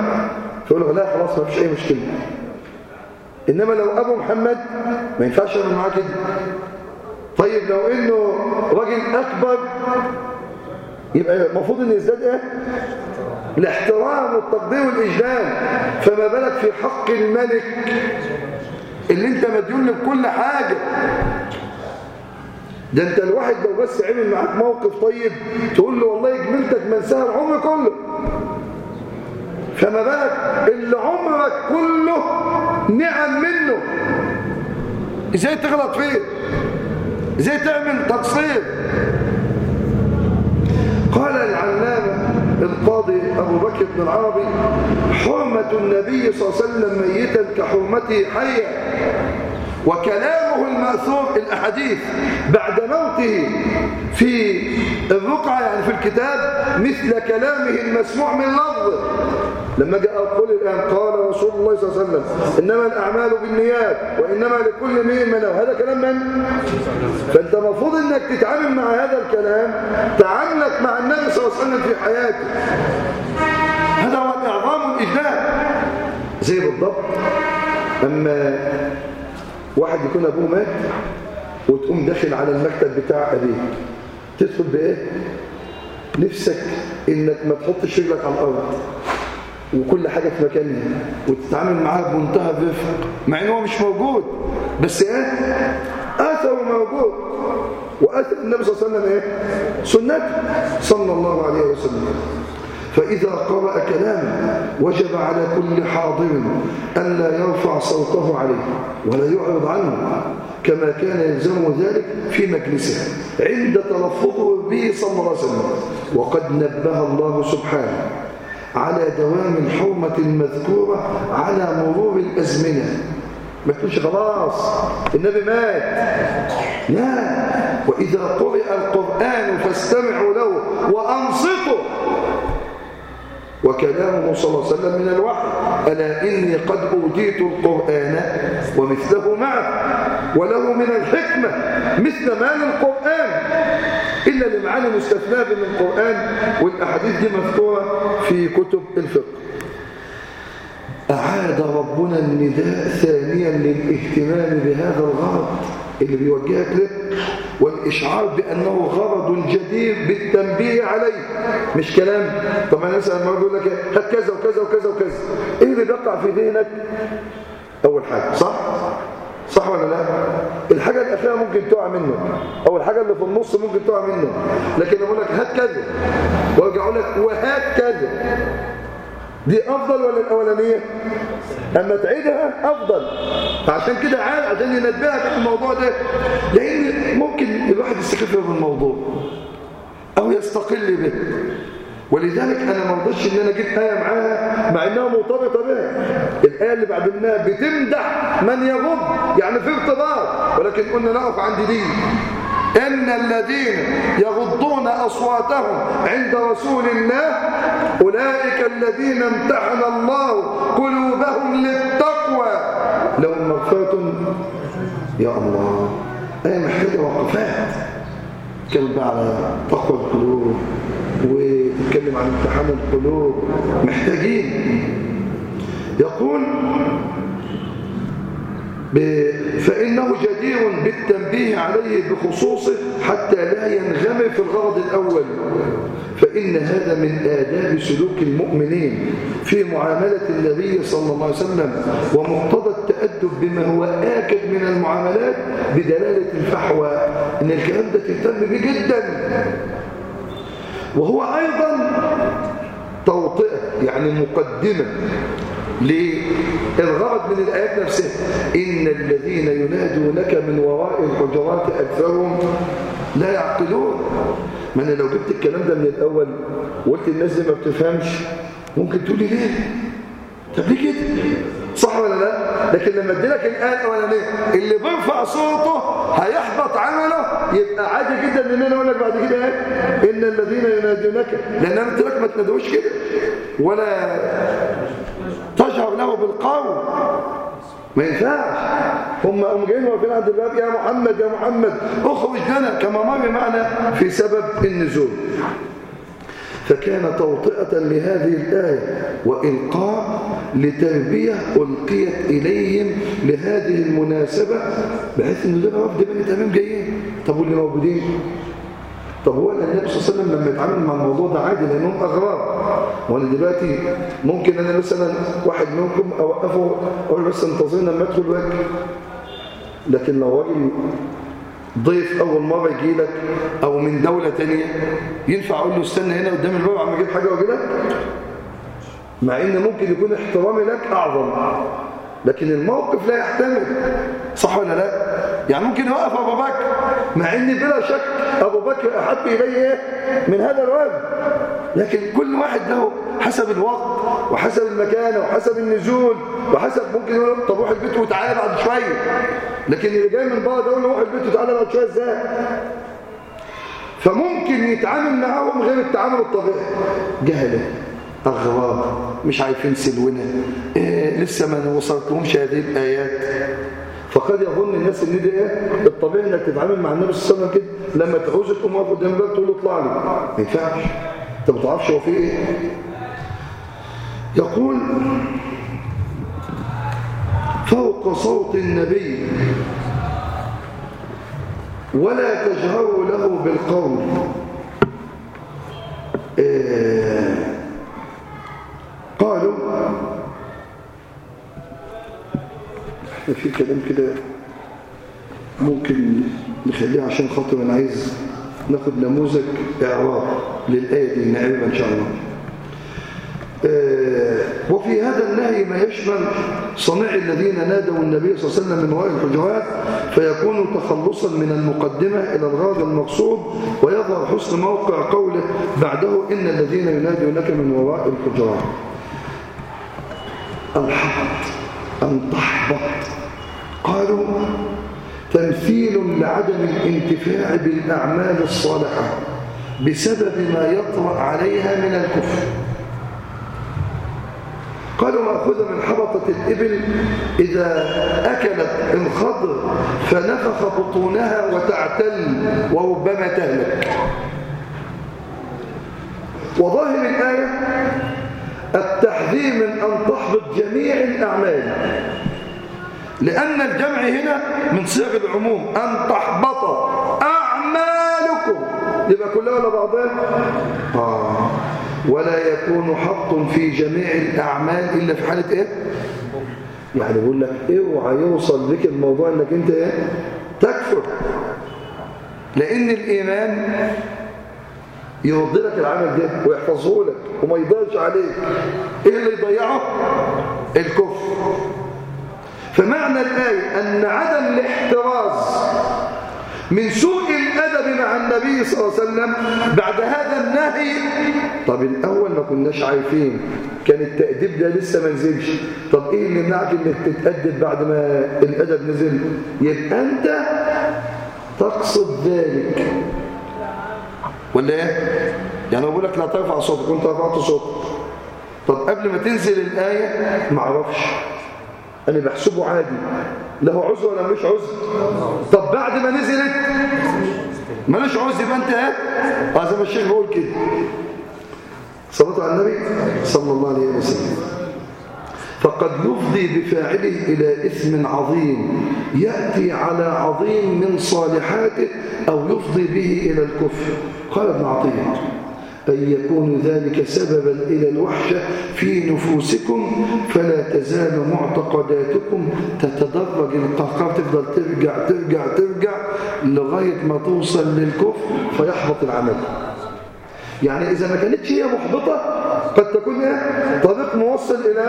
فيقول له لا خلاص ما فيش أي مشكلة. إنما لو أبو محمد ما ينفعش يعمل معاه كده طيب لو إنه راجل أكبر يبقى المفروض إن يزداد إيه؟ الاحترام والتقدير والإجلال. فما بالك في حق الملك اللي أنت مديون بكل حاجة؟ ده أنت الواحد لو بس عمل معاك موقف طيب تقول له والله جملتك منساها العمر كله. فما بالك اللي عمرك كله نعم منه. إزاي تغلط فيه؟ إزاي تعمل تقصير. قال العلامة القاضي أبو بكر بن العربي حرمة النبي صلى الله عليه وسلم ميتا كحرمته حيا وكلامه المأثور الأحاديث بعد موته في الرقعة يعني في الكتاب مثل كلامه المسموع من لفظ. لما جاء القول الآن قال رسول الله صلى الله عليه وسلم إنما الأعمال بالنيات وإنما لكل امرئ ما نوى. هذا كلام من؟ فأنت المفروض أنك تتعامل مع هذا الكلام تعاملك مع النبي صلى الله عليه وسلم في حياته. هذا هو الإعظام والإجلال زي بالضبط أما واحد يكون أبوه مات وتقوم داخل على المكتب بتاع أبيه تدخل بإيه؟ نفسك إنك ما تحطش رجلك على الأرض. وكل حاجة في مكانها وتتعامل معاه بمنتهى الرفق مع إنه مش موجود بس إيه؟ أثره موجود. وأثر النبي صلى الله عليه وسلم إيه؟ سنته. صلى الله عليه وسلم. فإذا قرأ كلامه وجب على كل حاضر أن لا يرفع صوته عليه ولا يعرض عنه كما كان يلزم ذلك في مجلسه عند تلفظه به صلى الله عليه وسلم. وقد نبه الله سبحانه. على دوام الحرمة المذكورة على مرور الأزمنة. ما تقولش خلاص النبي مات. لا وإذا قرئ القرآن فاستمعوا له وأنصتوا. وكلامه صلى الله عليه وسلم من الوحي ألا إني قد أوتيت القرآن ومثله معه وله من الحكمة مثل ما للقرآن. إلا لمعاني مستثناة من القرآن والأحاديث دي مذكورة في كتب الفقه. أعاد ربنا النداء ثانيا للاهتمام بهذا الغرض اللي بيوجهك له والإشعار بأنه غرض جدير بالتنبيه عليه. مش كلام. طبعا نسأل ما يقول لك هات كذا وكذا وكذا وكذا. إيه اللي بيقع في ذهنك؟ أول حاجة صح؟ صح ولا لا؟ الحاجة الأخيرة ممكن تقع منه أو الحاجة اللي في النص ممكن تقع منه. لكن أقول لك هات كذا. أقول لك وهات كذا. دي أفضل ولا الأولانية؟ أما تعيدها أفضل. فعشان كده عاد عشان ينبهك في الموضوع ده. لأن ممكن الواحد يستخف بالموضوع أو يستقل به. ولذلك أنا ما رضيتش إن أنا أجيب آية معاها مع إنها مرتبطة بها الآية اللي بعد منها بتمدح من يغض يعني في ارتباط. ولكن قلنا نقف عند دي. إن الذين يغضون أصواتهم عند رسول الله أولئك الذين امتحن الله قلوبهم للتقوى. لهم مغفرة يا الله. آية محتاجة وقفات. تتكلم بقى على تقوى القلوب وتتكلم عن امتحان القلوب. محتاجين. يقول فإنه جدير بالتنبيه عليه بخصوصه حتى لا ينغمر في الغرض الأول. فإن هذا من آداب سلوك المؤمنين في معاملة النبي صلى الله عليه وسلم ومقتضى التأدب بما هو آكد من المعاملات بدلالة الفحوى. إن الكلام ده تهتم به جدا. وهو أيضا توطئة يعني مقدمة. للغرض من الآيات نفسها. إن الذين ينادونك من وراء الحجرات أكثرهم لا يعقلون. ما أنا لو جبت الكلام ده من الأول وقلت الناس دي ما بتفهمش ممكن تقولي ليه؟ طب ليه كده؟ صح ولا لا؟ لكن لما أديلك الآية الأولانية اللي بيرفع صوته هيحبط عمله يبقى عادي جدا إن أنا أقول لك بعد كده إيه؟ إن الذين ينادونك لأن أنا قلت لك ما تنادوش كده. ولا له بالقول ما ينفعش. هم هم جايين واقفين عند الباب يا محمد يا محمد أخرج لنا. كما مر معنا في سبب النزول. فكان توطئة لهذه الآية وإلقاء لتربية ألقيت إليهم لهذه المناسبة بحيث أن دول وفد بني تمام جايين. طب واللي موجودين؟ طب هو النبي صلى الله عليه وسلم لما يتعامل مع الموضوع ده عادي لأنهم أغراب. وأنا دلوقتي ممكن أنا مثلا واحد منكم أوقفه أقول بس انتظرنا لما ادخل واجي لكن لو راجل ضيف أول مرة يجي لك أو من دولة ثانية ينفع أقول له استنى هنا قدام الباب عم أجيب حاجة واجي لك مع إن ممكن يكون احترامي لك أعظم. لكن الموقف لا يحتمل. صح ولا لا؟ يعني ممكن يوقف أبو بكر مع ان بلا شك أبو بكر أحب اليه من هذا الوجه. لكن كل واحد له حسب الوقت وحسب المكان وحسب النزول وحسب ممكن يقول طب روح البيت وتعالى بعد شوية لكن اللي جاي من بره ده روح البيت وتعالى بعد شوية إزاي؟ فممكن يتعامل معاهم غير التعامل الطبيعي. جهله. أغراب مش عارفين سلونا. إيه لسه ما وصلتلهمش هذه الآيات. فقد يظن الناس إن دي إيه الطبيعي انك تتعامل مع النبي صلى الله عليه وسلم كده. لما تعوز تقوم واقف قدام الباب تقول له اطلع لي. ما ينفعش. أنت ما تعرفش هو في إيه. يقول فوق صوت النبي ولا تجهروا له بالقول. إيه قالوا إحنا في كلام كده ممكن نخليه عشان خاطر أنا عايز ناخد نموذج إعراب للآية دي نعرفها إن شاء الله. آه وفي هذا النهي ما يشمل صنيع الذين نادوا النبي صلى الله عليه وسلم من وراء الحجرات فيكون تخلصا من المقدمة إلى الغرض المقصود ويظهر حسن موقع قوله بعده إن الذين ينادونك من وراء الحجرات. الحبط أن تحبط قالوا تمثيل لعدم الانتفاع بالأعمال الصالحة بسبب ما يطرأ عليها من الكفر. قالوا مأخوذة من حبطة الإبل إذا أكلت الخضر فنفخ بطونها وتعتل وربما تهلك. وظاهر الآية التحذير من أن تحبط جميع الأعمال. لأن الجمع هنا من صيغ العموم. أن تحبط أعمالكم. يبقى كلها ولا بعضها آه. ولا يكون حط في جميع الأعمال إلا في حالة إيه؟ يعني بيقول لك اوعى يوصل بك الموضوع إنك أنت إيه؟ تكفر. لأن الإيمان يرد لك العمل ده ويحفظه لك وما يضيعش عليك. إيه اللي يضيعه؟ الكفر. فمعنى الآية أن عدم الاحتراز من سوء الأدب مع النبي صلى الله عليه وسلم بعد هذا النهي. طب الأول ما كناش عارفين كان التأديب ده لسه ما نزلش. طب إيه اللي منعك إنك تتأدب بعد ما الأدب نزل؟ يبقى أنت تقصد ذلك. ولا إيه؟ يعني بقول لك لا ترفع صوتك وأنت رفعت صوتك. طب قبل ما تنزل الآية ما أعرفش. أنا بحسبه عادي. له عذر ولا مش عذر؟ طب بعد ما نزلت مالوش عذر يبقى أنت إيه؟ آه زي ما الشيخ بيقول كده. صلاه على النبي صلى الله عليه وسلم. فقد يفضي بفاعله إلى إثم عظيم. يأتي على عظيم من صالحاته أو يفضي به إلى الكفر. قال ابن عطية. أن يكون ذلك سببا إلى الوحشة في نفوسكم فلا تزال معتقداتكم تتدرج القهقار تفضل ترجع ترجع ترجع لغاية ما توصل للكفر فيحبط العمل. يعني إذا ما كانتش هي محبطة قد تكون إيه؟ طريق موصل إلى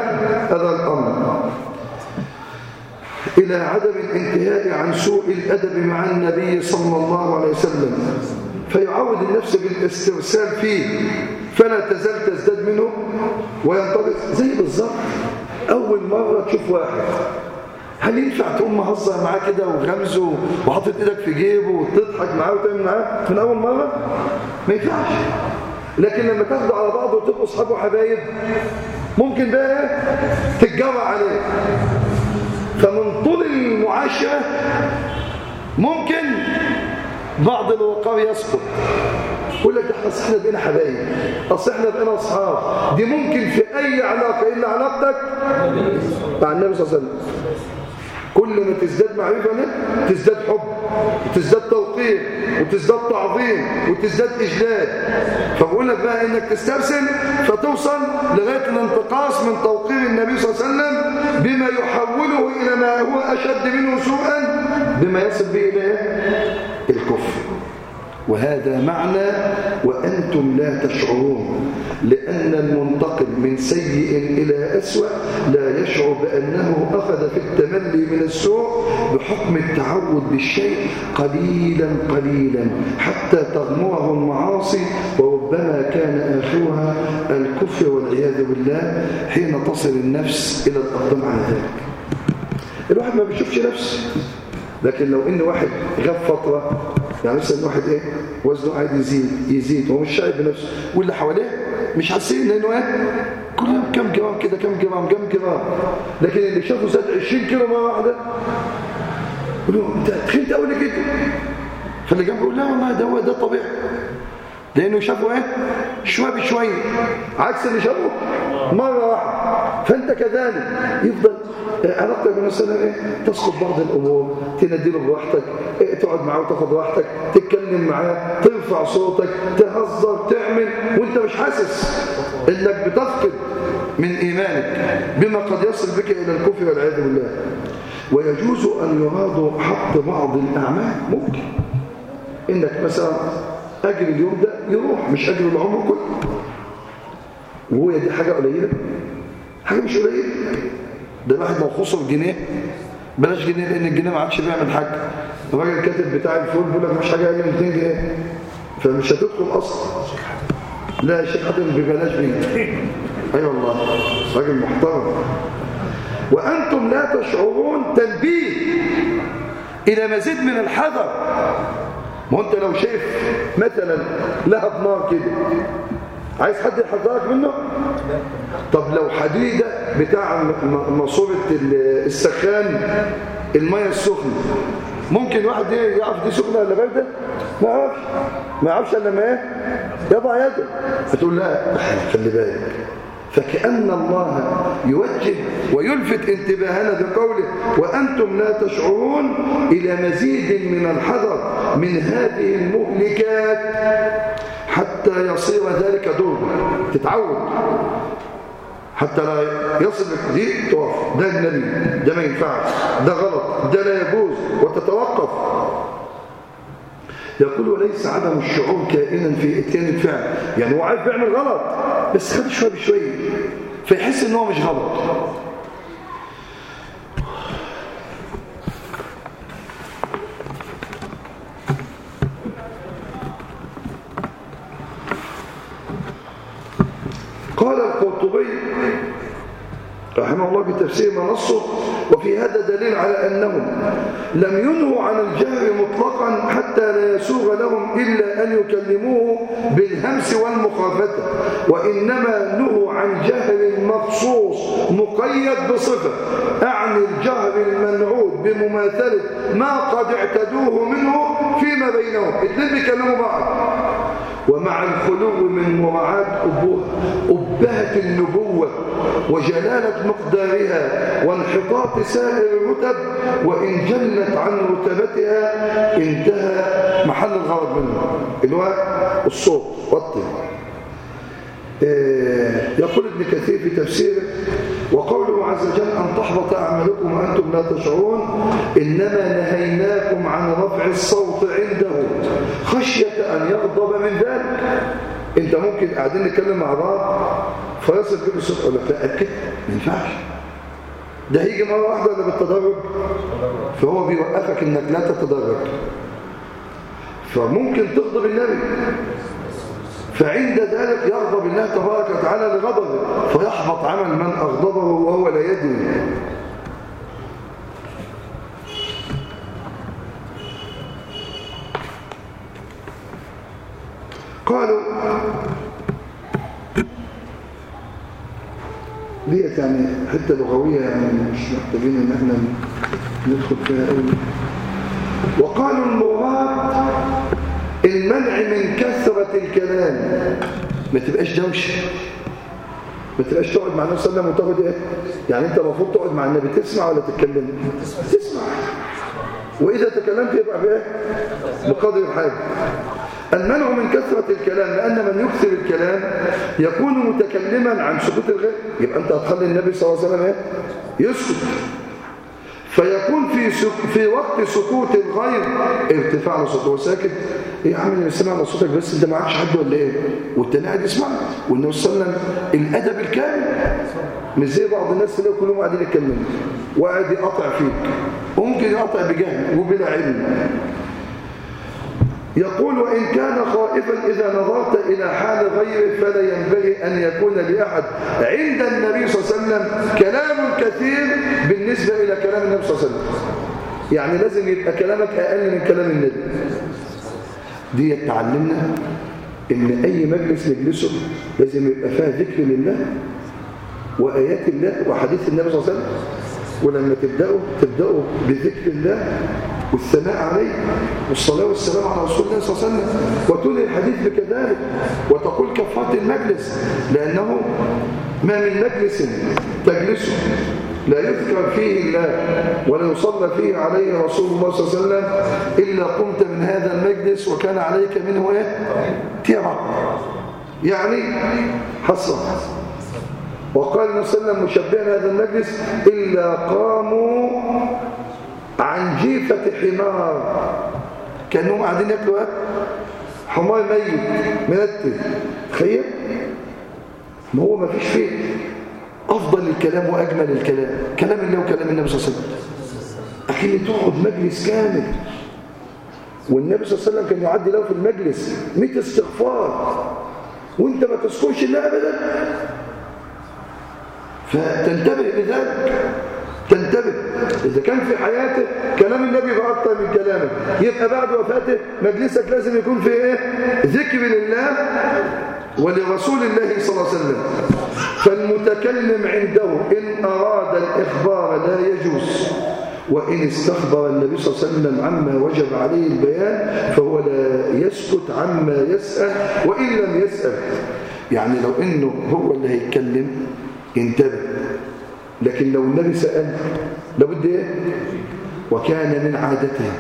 هذا الأمر. إلى عدم الانتهاء عن سوء الأدب مع النبي صلى الله عليه وسلم. فيعود النفس بالاسترسال فيه فلا تزال تزداد منه وينطلق زي بالظبط. أول مرة تشوف واحد هل ينفع تقوم مهزر معاه كده وغمزه وحاطط إيدك في جيبه وتضحك معاه وتعمل معاه؟ من أول مرة؟ ما ينفعش. لكن لما تاخدوا على بعض وتبقوا أصحاب وحبايب ممكن بقى تتجرع عليه. فمن طول المعاشرة ممكن بعض الوقار يسقط. يقول لك إحنا إحنا بقينا حبايب اصل إحنا بقينا أصحاب. دي ممكن في أي علاقة إلا علاقتك مع النبي صلى الله عليه وسلم. كل ما تزداد معرفة له تزداد حب وتزداد توقير وتزداد تعظيم وتزداد إجلال. فبقول لك بقى إنك تسترسل فتوصل لغاية الانتقاص من توقير النبي صلى الله عليه وسلم بما يحوله إلى ما هو أشد منه سوءا بما يصل به إليه الكفر. وهذا معنى وأنتم لا تشعرون لأن المنتقل من سيء إلى أسوأ لا يشعر بأنه أخذ في التملي من السوء بحكم التعود بالشيء قليلا قليلا حتى تغمره المعاصي وربما كان آخرها الكفر والعياذ بالله حين تصل النفس إلى الأقدام على ذلك. الواحد ما بيشوفش نفسه لكن لو إن واحد غاب فترة يعني مثلا واحد إيه وزنه قاعد يزيد يزيد وهو مش شايف بنفسه. واللي حواليه مش حاسين إنه إيه كل يوم كم جرام كده كم جرام كم جرام. لكن اللي شافه زاد 20 كيلو مرة واحدة يقول له أنت تخنت قوي كده؟ فاللي جنبه يقول لا والله ده هو ده طبيعي. لأنه شافه إيه شوية بشوية عكس اللي شافه مرة واحدة. فأنت كذلك يفضل علاقتك وسلم إيه؟ تسقط بعض الأمور تنديله براحتك إيه؟ تقعد معاه وتاخد راحتك تتكلم معاه ترفع صوتك تهزر تعمل وأنت مش حاسس إنك بتفقد من إيمانك بما قد يصل بك إلى الكفر والعياذ بالله. ويجوز أن يراد حق بعض الأعمال ممكن. إنك مثلا أجر اليوم ده يروح مش أجر العمر كله. وهو دي حاجة قليلة حاجة مش قليلة. ده الواحد لو خسر جنيه بلاش جنيه لأن الجنيه ما عادش بيعمل حاجة. الراجل الكاتب بتاع الفول بيقول لك مش حاجة أقل من 200 جنيه. فمش هتدخل أصلا. لا يا شيخ حاتم ببلاش بيه. أي والله راجل محترم. وأنتم لا تشعرون تنبيه إلى مزيد من الحذر. ما أنت لو شايف مثلا لهب نار كده عايز حد يحذرك منه؟ طب لو حديدة بتاع ماسورة السخان المية السخنة ممكن واحد يعرف دي سخنة ولا باردة؟ ما يعرفش. ما يعرفش إلا ما إيه؟ يضع يده. فتقول لا خلي بالك. فكأن الله يوجه ويلفت انتباهنا بقوله وأنتم لا تشعرون إلى مزيد من الحذر من هذه المهلكات. حتى يصير ذلك دور تتعود. حتى لا يصل دي تقف ده النبي. ده ما ينفعش. ده غلط. ده لا يجوز. وتتوقف. يقول وليس عدم الشعور كائنا في إتيان الفعل. يعني هو عارف بيعمل غلط. بس خد شوية بشويه فيحس إن هو مش غلط. قال القرطبي رحمه الله في تفسير ما نصه وفي هذا دليل على أنهم لم ينهوا عن الجهر مطلقا حتى لا يسوغ لهم إلا أن يكلموه بالهمس والمخافة وإنما نهوا عن جهر مخصوص مقيد بصفة أعني الجهر المنعود بمماثلة ما قد اعتدوه منه فيما بينهم. اثنين بيكلموا بعض. ومع الخلو من مراعاة أبهة النبوة وجلالة مقدارها وانحطاط سائر الرتب وإن جلت عن رتبتها انتهى محل الغرض منها. اللي هو الصوت والطب آه، كثير في تفسيره وقوله عز وجل أن تحبط أعمالكم وأنتم لا تشعرون. إنما نهيناكم عن رفع الصوت عنده خشية أن يغضب من ذلك. أنت ممكن قاعدين نتكلم مع بعض. فيصل كل الصوت أقول لك لا أكد ما ينفعش. ده هيجي مرة واحدة ولا بالتدرج؟ فهو بيوقفك إنك لا تتدرج. فممكن تغضب النبي. فعند ذلك يغضب الله تبارك وتعالى لغضبه فيحبط عمل من أغضبه وهو لا يدري. قالوا ديت يعني حتة لغوية يعني مش محتاجين إن إحنا ندخل فيها قوي وقالوا المراد المنع من كثرة الكلام. ما تبقاش دوشه ما تبقاش تقعد مع النبي صلى الله عليه وسلم وتاخد إيه؟ يعني أنت المفروض تقعد مع النبي تسمع ولا تتكلم؟ تسمع. وإذا تكلمت يبقى بإيه؟ بقدر الحاجة المنع من كثرة الكلام لأن من يكثر الكلام يكون متكلما عن سكوت الغير. يبقى أنت هتخلي النبي صلى الله عليه وسلم إيه؟ يسكت. فيكون في. في وقت سكوت الغير ارتفاع صوته هو ساكت. يا عم اللي سمع على صوتك بس أنت معكش حد ولا إيه؟ والتاني قاعد يسمع. والنبي صلى الله عليه وسلم الأدب الكامل. مش زي بعض الناس اللي كلهم قاعدين يتكلموا. وقاعد يقطع فيك. وممكن يقطع بجهل وبلا علم. يقول وإن كان خائفا إذا نظرت إلى حال غيره فلا ينبغي أن يكون لأحد. عند النبي صلى الله عليه وسلم كلام كثير بالنسبة إلى كلام النبي صلى الله عليه وسلم. يعني لازم يبقى كلامك أقل من كلام النبي. دي تعلمنا إن أي مجلس نجلسه لازم يبقى فيها ذكر لله وآيات الله وحديث النبي صلى الله عليه وسلم. ولما تبدأوا تبدأوا بذكر الله والثناء عليه والصلاة والسلام على رسول الله صلى الله عليه وسلم. وتولي الحديث بكذلك وتقول كفات المجلس لأنه ما من مجلس تجلسه لا يذكر فيه الله ولا يصلى فيه عليه رسول الله صلى الله عليه وسلم إلا قمت من هذا المجلس وكان عليك منه إيه؟ تيرا يعني حصر وقال النبي صلى الله عليه وسلم مشبهنا هذا المجلس إلا قاموا عن جيفة حمار كانوا قاعدين ياكلوا حمار ميت منتن تخيل؟ ما هو ما فيش فيه. أفضل الكلام وأجمل الكلام. كلام الله وكلام النبي صلى الله عليه وسلم. أكيد تقعد مجلس كامل. والنبي صلى الله عليه وسلم كان يعدي له في المجلس. 100 استغفار. وأنت ما تذكرش الله ابدا. فتنتبه لذلك. تنتبه. إذا كان في حياته كلام النبي يبقى من كلامه. يبقى بعد وفاته مجلسك لازم يكون في إيه؟ ذكر لله ولرسول الله صلى الله عليه وسلم. فالمتكلم عنده إن أراد الإخبار لا يجوز وإن استخبر النبي صلى الله عليه وسلم عما وجب عليه البيان فهو لا يسكت عما يسأل وإن لم يسأل. يعني لو إنه هو اللي هيتكلم انتبه. لكن لو النبي سأل لابد إيه؟ وكان من عادته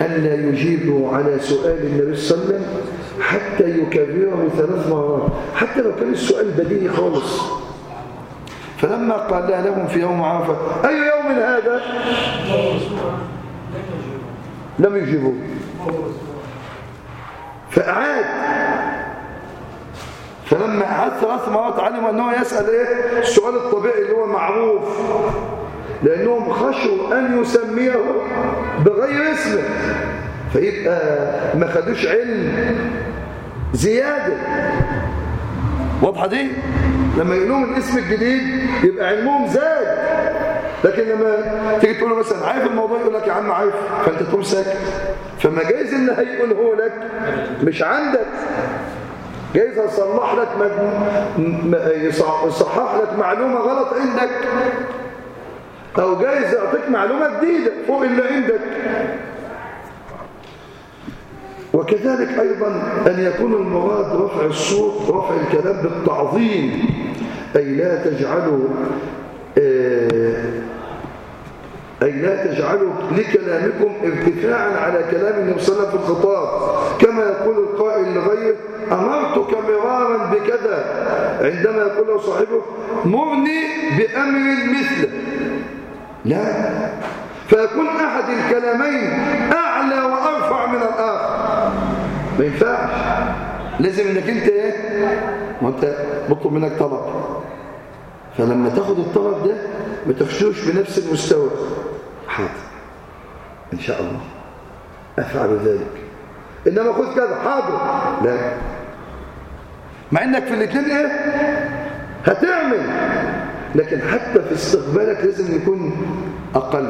ألا يجيبوا على سؤال النبي صلى الله عليه وسلم حتى يكرره ثلاث مرات حتى لو كان السؤال بديهي خالص. فلما قال لهم في يوم عرفة. أي يوم هذا؟ لم يجيبوا فأعاد. فلما عاد ثلاث مرات علم أنه يسأل إيه؟ السؤال الطبيعي اللي هو معروف. لأنهم خشوا أن يسميه بغير اسمه فيبقى ما خدوش علم زيادة. واضحة دي؟ لما يقولون الاسم الجديد يبقى علمهم زاد. لكن لما تيجي تقول له مثلا عارف الموضوع يقول لك يا عم عارف فأنت تقوم ساكت. فما جايز اللي هيقوله لك مش عندك. جايز يصلح لك يصحح لك معلومة غلط عندك؟ أو جايز يعطيك معلومة جديدة فوق اللي عندك. وكذلك أيضا أن يكون المراد رفع الصوت رفع الكلام بالتعظيم أي لا تجعلوا آه أي لا تجعلوا لكلامكم ارتفاعا على كلام النبي صلى الله عليه وسلم في الخطاب. كما أمرتك مرارا بكذا. عندما يقول له صاحبه مرني بأمر مثله. لا. فيكون أحد الكلامين أعلى وأرفع من الآخر. ما ينفعش. لازم إنك أنت إيه؟ وانت بطلب منك طلب. فلما تاخد الطلب ده ما تخشوش بنفس المستوى. حاضر. إن شاء الله. أفعل ذلك. إنما خذ كذا. حاضر. لا. مع إنك في الاثنين إيه؟ هتعمل. لكن حتى في استقبالك لازم يكون أقل.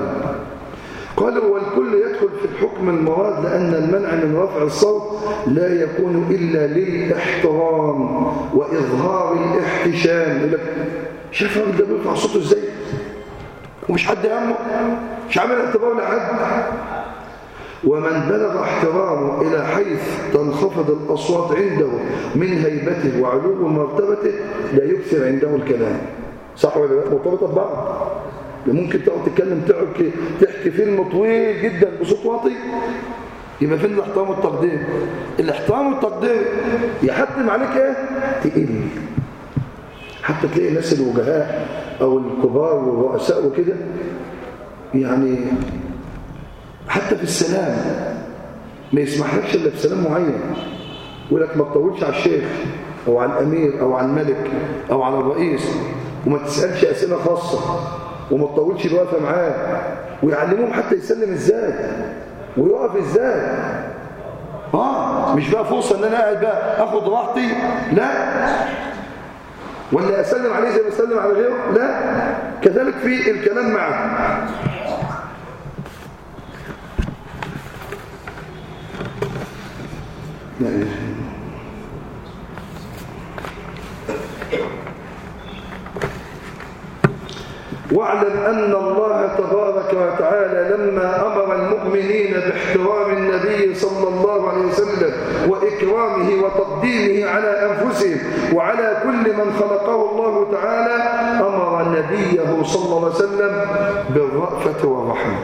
قالوا والكل يدخل في الحكم المراد لأن المنع من رفع الصوت لا يكون إلا للإحترام وإظهار الاحتشام. شايف الراجل ده بيرفع صوته إزاي؟ ومش حد يهمه مش عامل اعتبار لحد؟ ومن بلغ احترامه إلى حيث تنخفض الأصوات عنده من هيبته وعلو مرتبته لا يكثر عنده الكلام. صح ولا لا؟ مرتبطة ببعض. ممكن تقعد تتكلم تحكي تحكي فيلم طويل جدا بصوت واطي. يبقى فين الاحترام والتقدير. الاحترام والتقدير يحتم عليك إيه؟ تقل حتى تلاقي الناس الوجهاء أو الكبار والرؤساء وكده يعني حتى في السلام. ما يسمحلكش إلا بسلام معين. يقول لك ما تطولش على الشيخ أو على الأمير أو على الملك أو على الرئيس وما تسألش أسئلة خاصة وما تطولش الوقفة معاه ويعلموهم حتى يسلم إزاي ويقف إزاي. آه مش بقى فرصة إن أنا قاعد بقى آخد راحتي؟ لا. ولا أسلم عليه زي ما اسلم على غيره؟ لا. كذلك في الكلام معه. لا واعلم أن الله تبارك وتعالى لما أمر المؤمنين باحترام النبي صلى الله عليه وسلم وإكرامه وتقديمه على أنفسهم وعلى كل من خلقه الله تعالى أمر نبيه صلى الله عليه وسلم بالرأفة والرحمة.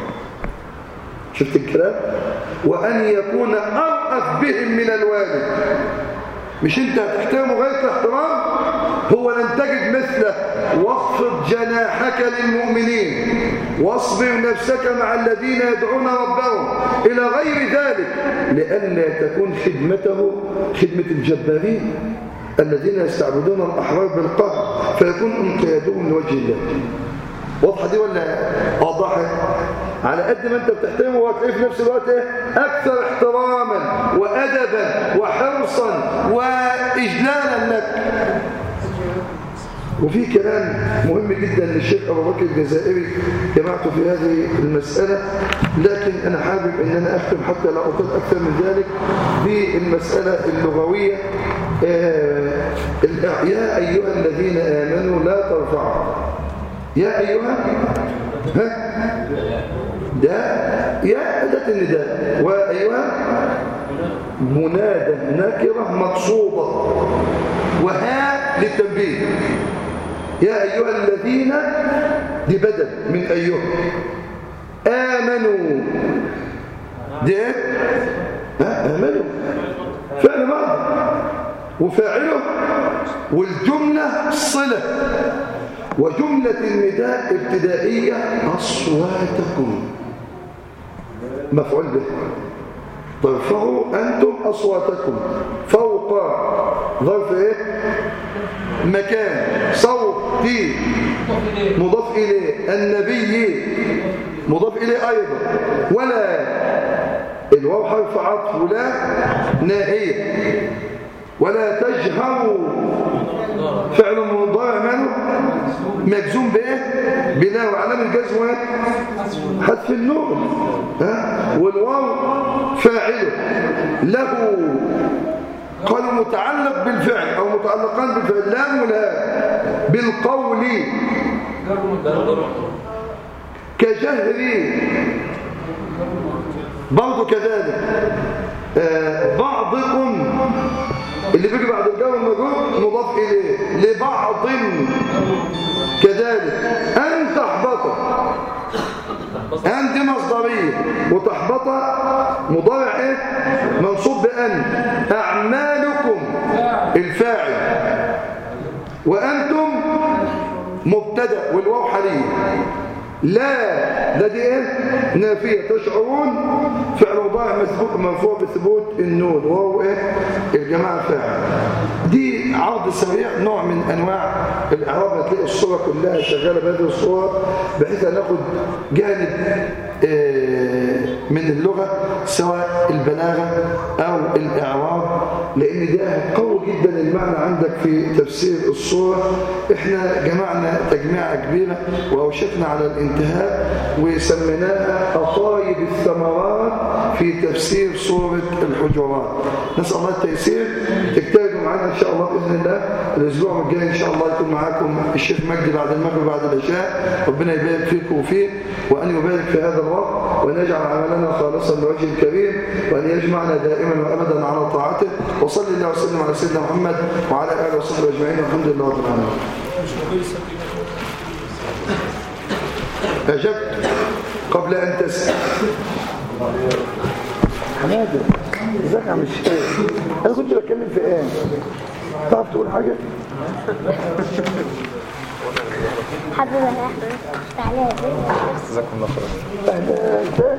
شفت الكلام؟ وأن يكون أرأف بهم من الوالد مش أنت هتحترمه غير الاحترام؟ هو لن تجد مثله. واخفض جناحك للمؤمنين. واصبر نفسك مع الذين يدعون ربهم إلى غير ذلك. لئلا تكون خدمته خدمة الجبارين الذين يستعبدون الأحرار بالقهر فيكون انقيادهم لوجه الله. واضحة دي ولا واضحة. على قد ما انت بتحترمه وهتلاقيه في نفس الوقت إيه أكثر احتراما وأدبا وحرصا وإجلالا لك. وفي كلام مهم جدا للشيخ أبو بكر الجزائري جمعته في هذه المسألة لكن أنا حابب إن أنا أختم حتى لا اطيل أكثر من ذلك بالمسألة اللغوية. آه يا أيها الذين آمنوا لا ترفعوا. يا أيها ها؟ ده يا أداة النداء وأيها منادى نكرة مقصودة وها للتنبيه. يا أيها الذين دي بدل من أيها آمنوا. دي؟ ها آمنوا. فعل ماضي. وفاعله. والجملة صلة. وجملة النداء ابتدائية أصواتكم. مفعول به. ترفعوا أنتم أصواتكم. فوق ظرف إيه؟ مكان. صوتي مضاف إليه. النبي. مضاف إليه أيضا. ولا. الواو حرف عطف ولا ناهية. ولا تجهروا فعل مضارع ماله مجزوم بإيه؟ بلا وعلامه الجزم حذف النون. ها؟ والواو فاعله له قالوا متعلق بالفعل أو متعلقان بالفعل. لام ولا بالقول. كجهر. برضه كذلك. آه بعضكم اللي بيجي بعد الجو المجهول مضاف إليه لبعض. كذلك أن تحبط أن دي مصدرية. وتحبط مضارع إيه؟ منصوب بأن. أعمالكم الفاعل. وأنتم مبتدأ والواو حاليا لا ده دي إيه نافية. تشعرون؟ فعل مضارع مسبوق مرفوع بثبوت النون. وهو إيه؟ الجماعة فاعل دي عرض سريع نوع من أنواع الإعراب. هتلاقي الصورة كلها شغالة بهذه الصورة بحيث ناخد جانب من اللغة سواء البلاغة أو الإعراب لأن ده قوي جدا المعنى عندك في تفسير الصورة. إحنا جمعنا تجميعة كبيرة واوشكنا على الانتهاء وسميناها أطايب الثمرات في تفسير سورة الحجرات. نسأل الله التيسير. تجتهدوا معنا إن شاء الله بإذن الله. الأسبوع الجاي إن شاء الله يكون معاكم الشيخ مجدي بعد المغرب بعد العشاء. ربنا يبارك فيكم وفيه وأن يبارك في هذا الوقت وأن يجعل عملنا خالصا لوجه الكريم وأن يجمعنا دائما وأبدا على طاعته. وصلي الله وسلم على سيدنا محمد وعلى آله وصحبه أجمعين. والحمد لله رب العالمين. أجبت قبل أن تسأل. حماده ازيك يا عم الشيخ؟ أنا كنت بتكلم في إيه؟ تعرف تقول حاجة؟ حابب أنا احضر تعالى جزاكم الله خير. أهلا.